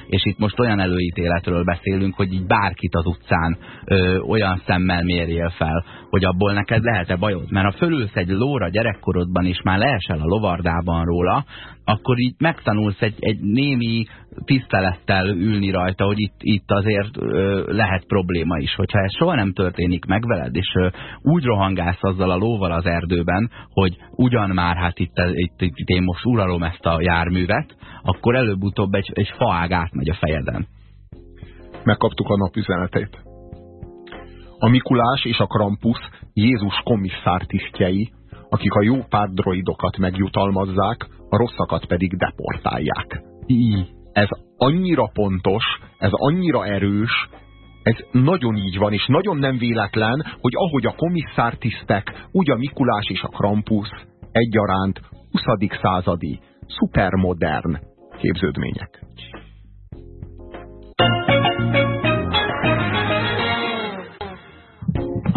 és itt most olyan előítéletről beszélünk, hogy így bárkit az utcán ö, olyan szemmel mér mérjél fel, hogy abból neked lehet-e bajod. Mert ha fölülsz egy lóra gyerekkorodban, és már leesel a lovardában róla, akkor így megtanulsz egy, egy némi tisztelettel ülni rajta, hogy itt, itt azért ö, lehet probléma is. Hogyha ez soha nem történik meg veled, és ö, úgy rohangálsz azzal a lóval az erdőben, hogy ugyan már hát itt, itt, itt, itt én most uralom ezt a járművet, akkor előbb-utóbb egy, egy faág átmegy a fejeden. Megkaptuk a napüzenetét. A Mikulás és a Krampus Jézus komisszár tisztjei, akik a jó pár droidokat megjutalmazzák, a rosszakat pedig deportálják. Így. Ez annyira pontos, ez annyira erős, ez nagyon így van, és nagyon nem véletlen, hogy ahogy a komisszár tisztek, úgy a Mikulás és a Krampus egyaránt 20. századi, szupermodern képződmények.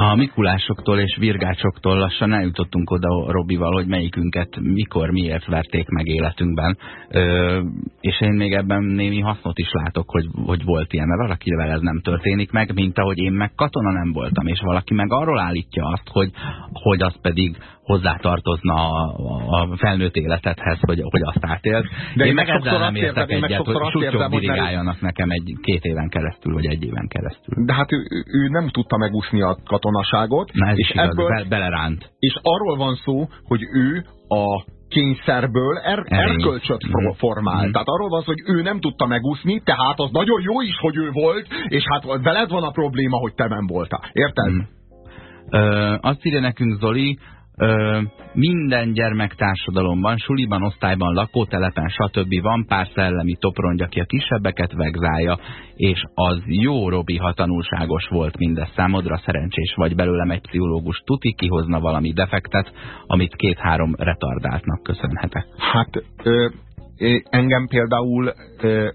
A Mikulásoktól és Virgácsoktól lassan eljutottunk oda Robival, hogy melyikünket mikor, miért verték meg életünkben. Ö, és én még ebben némi hasznot is látok, hogy, hogy volt ilyen, mert valakivel ez nem történik meg, mint ahogy én meg katona nem voltam, és valaki meg arról állítja azt, hogy, hogy az pedig hozzátartozna a, a felnőtt életedhez, hogy, hogy azt átélt. De én, én meg ezzel nem értek egyet, hogy sutyok dirigáljanak nekem egy két éven keresztül, vagy egy éven keresztül. De hát ő, ő nem tudta megúszni a katonaságot. Na ez és igaz, ebből, be, beleránt. És arról van szó, hogy ő a kényszerből er, erkölcsöt mm. formál. Mm. Tehát arról van hogy ő nem tudta megúszni, tehát az nagyon jó is, hogy ő volt, és hát veled van a probléma, hogy te nem voltál. Érted? Mm. Ö, azt írja nekünk Zoli, Ö, minden gyermektársadalomban, suliban, osztályban, lakótelepen, stb. van pár szellemi toprony, aki a kisebbeket vegzálja, és az jó, Robi, ha tanulságos volt mindez számodra, szerencsés vagy belőlem egy pszichológus tuti kihozna valami defektet, amit két-három retardáltnak köszönhetek. Hát ö, engem például ö,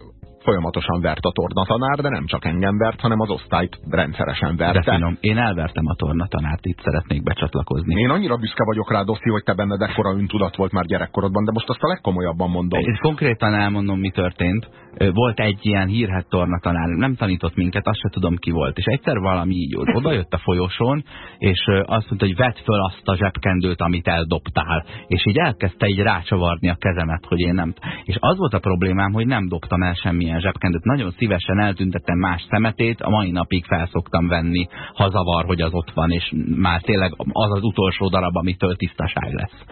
folyamatosan vert a tornatanár, de nem csak engem vert, hanem az osztályt rendszeresen verte. De finom, én elvertem a tornatanárt, itt szeretnék becsatlakozni. Én annyira büszke vagyok rá, Doszi, hogy te benned ekkora öntudat volt már gyerekkorodban, de most azt a legkomolyabban mondom. Én konkrétan elmondom, mi történt. Volt egy ilyen hírhet tornatanár, nem tanított minket, azt se tudom ki volt. És egyszer valami így oda jött a folyosón, és azt mondta, hogy vedd föl azt a zsebkendőt, amit eldobtál. És így elkezdte így rácsavarni a kezemet, hogy én nem. És az volt a problémám, hogy nem dobtam el semmilyen ilyen zsebkendőt. Nagyon szívesen eltüntettem más szemetét, a mai napig felszoktam venni, ha zavar, hogy az ott van, és már tényleg az az utolsó darab, amitől tisztaság lesz.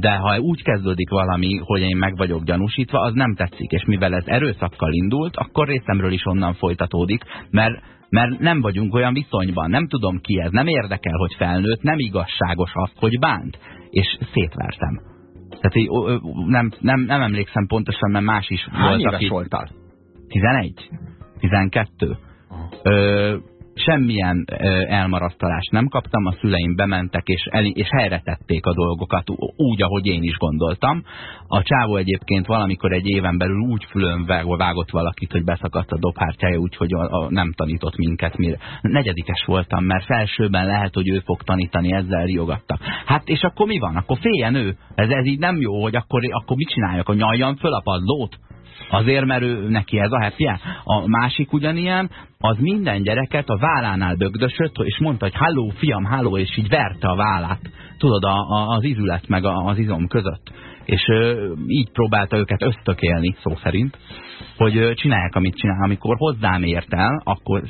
De ha úgy kezdődik valami, hogy én meg vagyok gyanúsítva, az nem tetszik. És mivel ez erőszakkal indult, akkor részemről is onnan folytatódik, mert mert nem vagyunk olyan viszonyban, nem tudom ki ez, nem érdekel, hogy felnőtt, nem igazságos az, hogy bánt, és szétvertem. Tehát így, nem, nem, nem emlékszem pontosan, mert más is Hány volt. Éves voltál? 11? 12? Ö, semmilyen elmarasztalást nem kaptam, a szüleim bementek és, el, és helyre tették a dolgokat úgy, ahogy én is gondoltam. A csávó egyébként valamikor egy éven belül úgy fülön vágott valakit, hogy beszakadt a dobhártyája, úgyhogy a, a, nem tanított minket. Mire. Negyedikes voltam, mert felsőben lehet, hogy ő fog tanítani, ezzel riogattak. Hát és akkor mi van? Akkor féljen ő. Ez, ez így nem jó, hogy akkor, akkor mit csináljak? A nyaljam föl a padlót? Azért, mert ő, neki ez a happy A másik ugyanilyen, az minden gyereket a vállánál bögdösött, és mondta, hogy halló, fiam, halló, és így verte a vállát. Tudod, a, a, az izület meg a, az izom között. És ö, így próbálta őket ösztökélni, szó szerint, hogy ö, csinálják, amit csinál. Amikor hozzám ért el, akkor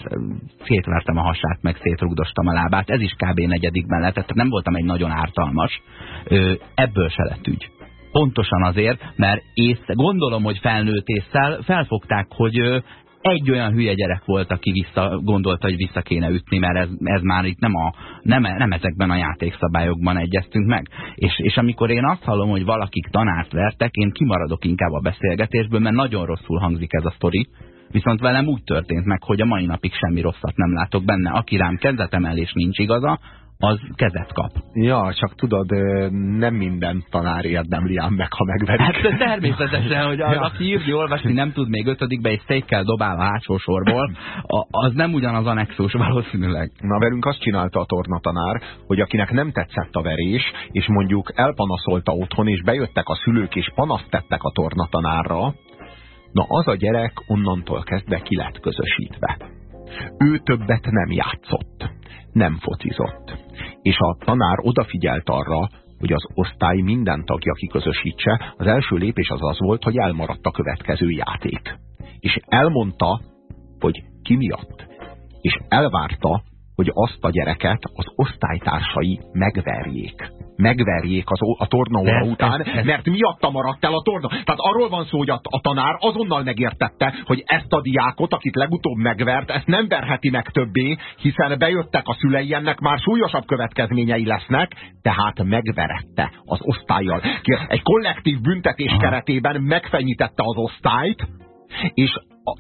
szétvertem a hasát, meg szétrugdostam a lábát. Ez is kb. negyedikben lett, tehát nem voltam egy nagyon ártalmas. Ö, ebből se lett ügy. Pontosan azért, mert ész, gondolom, hogy felnőtt észszel felfogták, hogy egy olyan hülye gyerek volt, aki vissza, gondolta, hogy vissza kéne ütni, mert ez, ez már itt nem, a, nem, nem ezekben a játékszabályokban egyeztünk meg. És, és amikor én azt hallom, hogy valakik tanárt vertek, én kimaradok inkább a beszélgetésből, mert nagyon rosszul hangzik ez a sztori. Viszont velem úgy történt meg, hogy a mai napig semmi rosszat nem látok benne. Aki rám kezdetemelés nincs igaza, az kezet kap. Ja, csak tudod, nem minden tanár érdemli ám meg, ha megverik. Hát természetesen, hogy az, ja. aki írni, olvasni nem tud még ötödikbe, és székkel dobál a hátsó sorból, az nem ugyanaz a nexus valószínűleg. Na, velünk azt csinálta a tornatanár, hogy akinek nem tetszett a verés, és mondjuk elpanaszolta otthon, és bejöttek a szülők, és panaszt tettek a tornatanárra, na az a gyerek onnantól kezdve ki lett közösítve. Ő többet nem játszott, nem focizott és a tanár odafigyelt arra, hogy az osztály minden tagja kiközösítse, az első lépés az az volt, hogy elmaradt a következő játék. És elmondta, hogy ki miatt. És elvárta, hogy azt a gyereket az osztálytársai megverjék megverjék az, a tornaóra után, ez, ez, mert miatta maradt el a torna. Tehát arról van szó, hogy a, a tanár azonnal megértette, hogy ezt a diákot, akit legutóbb megvert, ezt nem verheti meg többé, hiszen bejöttek a szülei, ennek már súlyosabb következményei lesznek, tehát megverette az osztályjal. Egy kollektív büntetés keretében megfenyítette az osztályt, és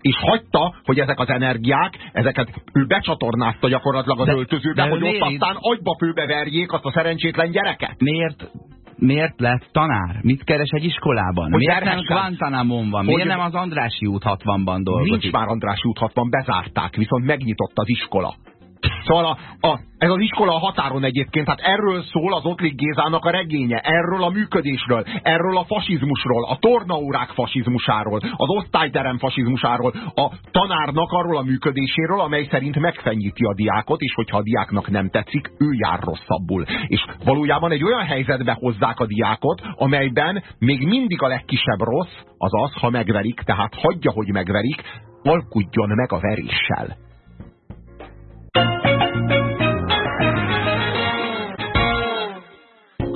és hagyta, hogy ezek az energiák, ezeket ő becsatornázta gyakorlatilag az de, öltözőbe, de hogy ott aztán agyba főbeverjék azt a szerencsétlen gyereket. Miért miért lett tanár? Mit keres egy iskolában? Hogy miért nem Guantanamon van? Miért nem az Andrási út 60-ban dolgozik? Nincs már Andrási út 60, bezárták, viszont megnyitott az iskola. Szóval a, a, ez az iskola a határon egyébként, hát erről szól az Ottlik Gézának a regénye, erről a működésről, erről a fasizmusról, a tornaórák fasizmusáról, az osztályterem fasizmusáról, a tanárnak arról a működéséről, amely szerint megfenyíti a diákot, és hogyha a diáknak nem tetszik, ő jár rosszabbul. És valójában egy olyan helyzetbe hozzák a diákot, amelyben még mindig a legkisebb rossz az az, ha megverik, tehát hagyja, hogy megverik, alkudjon meg a veréssel.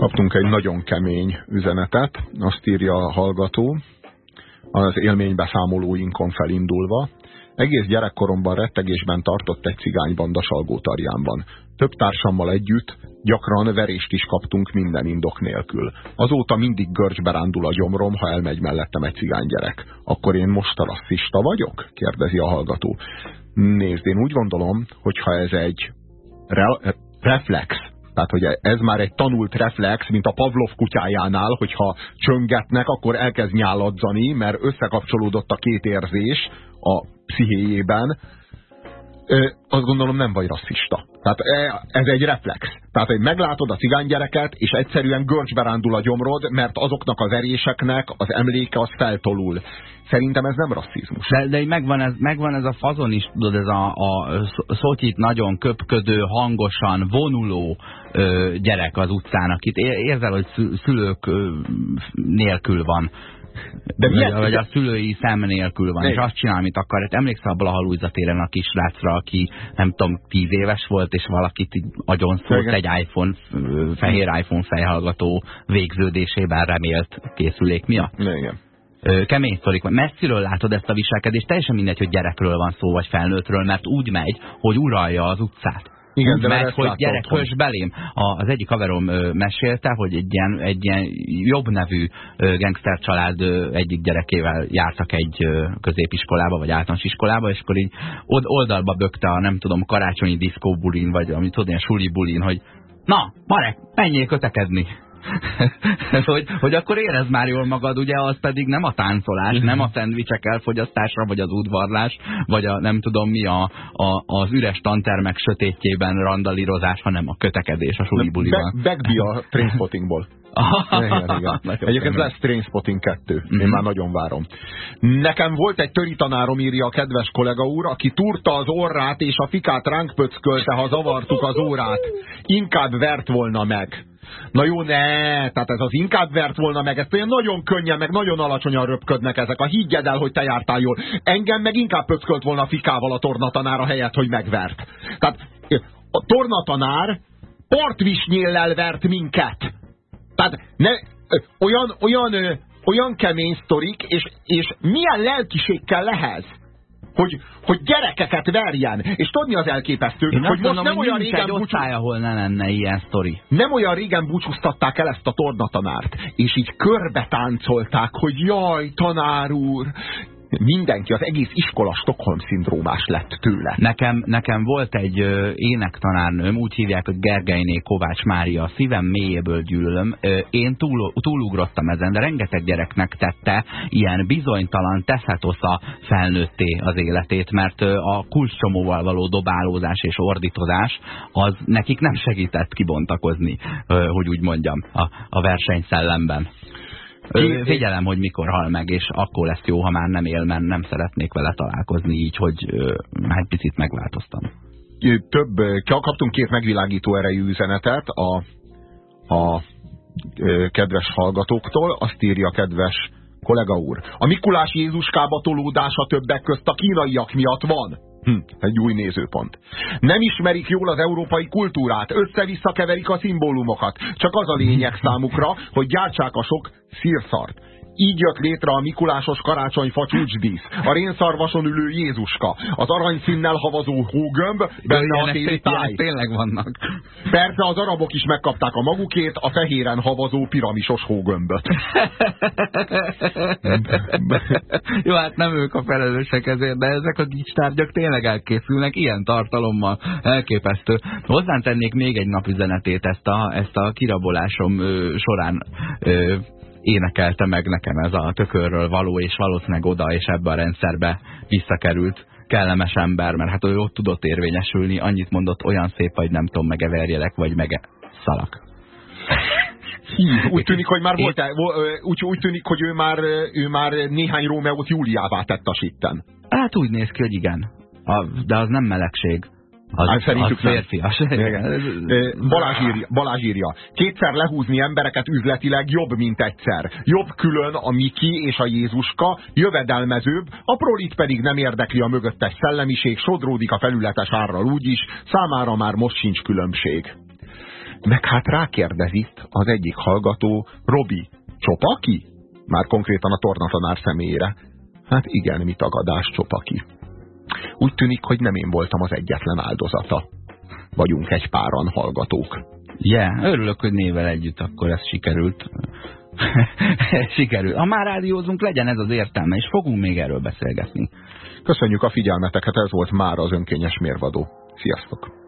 Kaptunk egy nagyon kemény üzenetet, azt írja a hallgató, az élménybeszámolóinkon felindulva. Egész gyerekkoromban rettegésben tartott egy cigánybanda Salgótarjánban. Több társammal együtt gyakran verést is kaptunk minden indok nélkül. Azóta mindig görcsbe rándul a gyomrom, ha elmegy mellettem egy cigánygyerek. Akkor én most a rasszista vagyok? kérdezi a hallgató. Nézd, én úgy gondolom, hogyha ez egy re reflex, tehát, hogy ez már egy tanult reflex, mint a Pavlov kutyájánál, hogyha csöngetnek, akkor elkezd nyáladzani, mert összekapcsolódott a két érzés a pszichéjében. Azt gondolom nem vagy rasszista. Tehát ez egy reflex. Tehát, hogy meglátod a cigánygyereket, és egyszerűen görcsbe rándul a gyomrod, mert azoknak az eréseknek az emléke az feltolul. Szerintem ez nem rasszizmus. De, de megvan, ez, megvan ez a fazon is, tudod, ez a, a szotyit nagyon köpködő, hangosan, vonuló ö, gyerek az utcán, akit érzel, hogy szülők ö, nélkül van. De vagy, vagy a szülői szem nélkül van, és azt csinál, amit akar. Hát emlékszel a Blaha téren a kisrácra, aki nem tudom, tíz éves volt, és valakit agyon szólt egy iPhone, fehér iPhone fejhallgató végződésében remélt készülék miatt? Igen kemény sztorik. Messziről látod ezt a viselkedést, teljesen mindegy, hogy gyerekről van szó, vagy felnőttről, mert úgy megy, hogy uralja az utcát. Igen, de megy, hogy gyerek, hörs belém. A, az egyik haverom ö, mesélte, hogy egy ilyen, egy ilyen jobb nevű ö, gangster család ö, egyik gyerekével jártak egy ö, középiskolába, vagy általános iskolába, és akkor így oldalba bökte a nem tudom, karácsonyi diszkóbulin, vagy amit tudod, ilyen suli bulin, hogy na, Marek, menjél kötekedni. hogy, hogy akkor érez már jól magad, ugye az pedig nem a táncolás, nem a szendvicsek elfogyasztásra, vagy az udvarlás, vagy a nem tudom mi a, a, az üres tantermek sötétjében randalírozás, hanem a kötekedés a sulibuliban. Backby a trainspottingból. Igen, igen. Egyébként lesz Trainspotting 2. Én mm. már nagyon várom. Nekem volt egy töri tanárom, írja a kedves kollega úr, aki turta az orrát, és a fikát ránk pöckölte, ha zavartuk az órát. Inkább vert volna meg. Na jó, ne, tehát ez az inkább vert volna meg, ezt olyan nagyon könnyen, meg nagyon alacsonyan röpködnek ezek. A higgyed el, hogy te jártál jól. Engem meg inkább pöckölt volna a fikával a tornatanár a helyet, hogy megvert. Tehát a tornatanár partvisnyéllel vert minket. Tehát ne, olyan, olyan, olyan kemény sztorik, és, és milyen lelkiség kell lehez? hogy, hogy gyerekeket verjen. És tudni az elképesztő, Én hogy most nem olyan régen búcsú... ahol ne lenne ilyen sztori. Nem olyan régen búcsúztatták el ezt a tornatanárt, és így körbe táncolták, hogy jaj, tanár úr, mindenki, az egész iskola Stockholm-szindrómás lett tőle. Nekem, nekem volt egy énektanárnőm, úgy hívják, hogy Gergelyné Kovács Mária, a szívem mélyéből gyűlölöm. Én túl, túlugrottam ezen, de rengeteg gyereknek tette ilyen bizonytalan teszetosza felnőtté az életét, mert a kulcscsomóval való dobálózás és ordítozás az nekik nem segített kibontakozni, hogy úgy mondjam, a, a versenyszellemben. Figyelem, hogy mikor hal meg, és akkor lesz jó, ha már nem él, mert nem szeretnék vele találkozni így, hogy már egy picit megváltoztam. Több, kaptunk két megvilágító erejű üzenetet a, a kedves hallgatóktól, azt írja kedves kollega úr. A Mikulás Jézuskába tolódása többek közt a kínaiak miatt van. Hm, egy új nézőpont. Nem ismerik jól az európai kultúrát, össze-vissza keverik a szimbólumokat. Csak az a lényeg számukra, hogy gyártsák a sok szírszart. Így jött létre a Mikulásos karácsonyfa csúcsdísz, a rénszarvason ülő Jézuska, az aranyszínnel havazó hógömb, benne a téli táj. Tényleg vannak. Persze az arabok is megkapták a magukét, a fehéren havazó piramisos hógömböt. Jó, hát nem ők a felelősek ezért, de ezek a gics tényleg elkészülnek ilyen tartalommal. Elképesztő. Hozzán tennék még egy napüzenetét ezt a, ezt a kirabolásom ö, során ö, énekelte meg nekem ez a tökörről való, és valószínűleg oda és ebbe a rendszerbe visszakerült kellemes ember, mert hát ő ott tudott érvényesülni, annyit mondott, olyan szép, hogy nem tudom, mege vagy mege szalak. úgy tűnik, hogy már volt, úgy, úgy tűnik, hogy ő már, ő már néhány Rómeót Júliává tett a sitten. Hát úgy néz ki, hogy igen. A, de az nem melegség. Az, hát szerintük az férfias. Balázs írja, Balázs írja. Kétszer lehúzni embereket üzletileg jobb, mint egyszer. Jobb külön a Miki és a Jézuska, jövedelmezőbb, a prolit pedig nem érdekli a mögöttes szellemiség, sodródik a felületes árral úgyis, számára már most sincs különbség. Meg hát rákérdezik az egyik hallgató, Robi, Csopaki? Már konkrétan a tornatanár személyére. Hát igen, mi tagadás, Csopaki. Úgy tűnik, hogy nem én voltam az egyetlen áldozata. Vagyunk egy páran hallgatók. Yeah, örülök, hogy nével együtt akkor ez sikerült. Sikerül. Ha már rádiózunk, legyen ez az értelme, és fogunk még erről beszélgetni. Köszönjük a figyelmeteket, ez volt már az önkényes mérvadó. Sziasztok!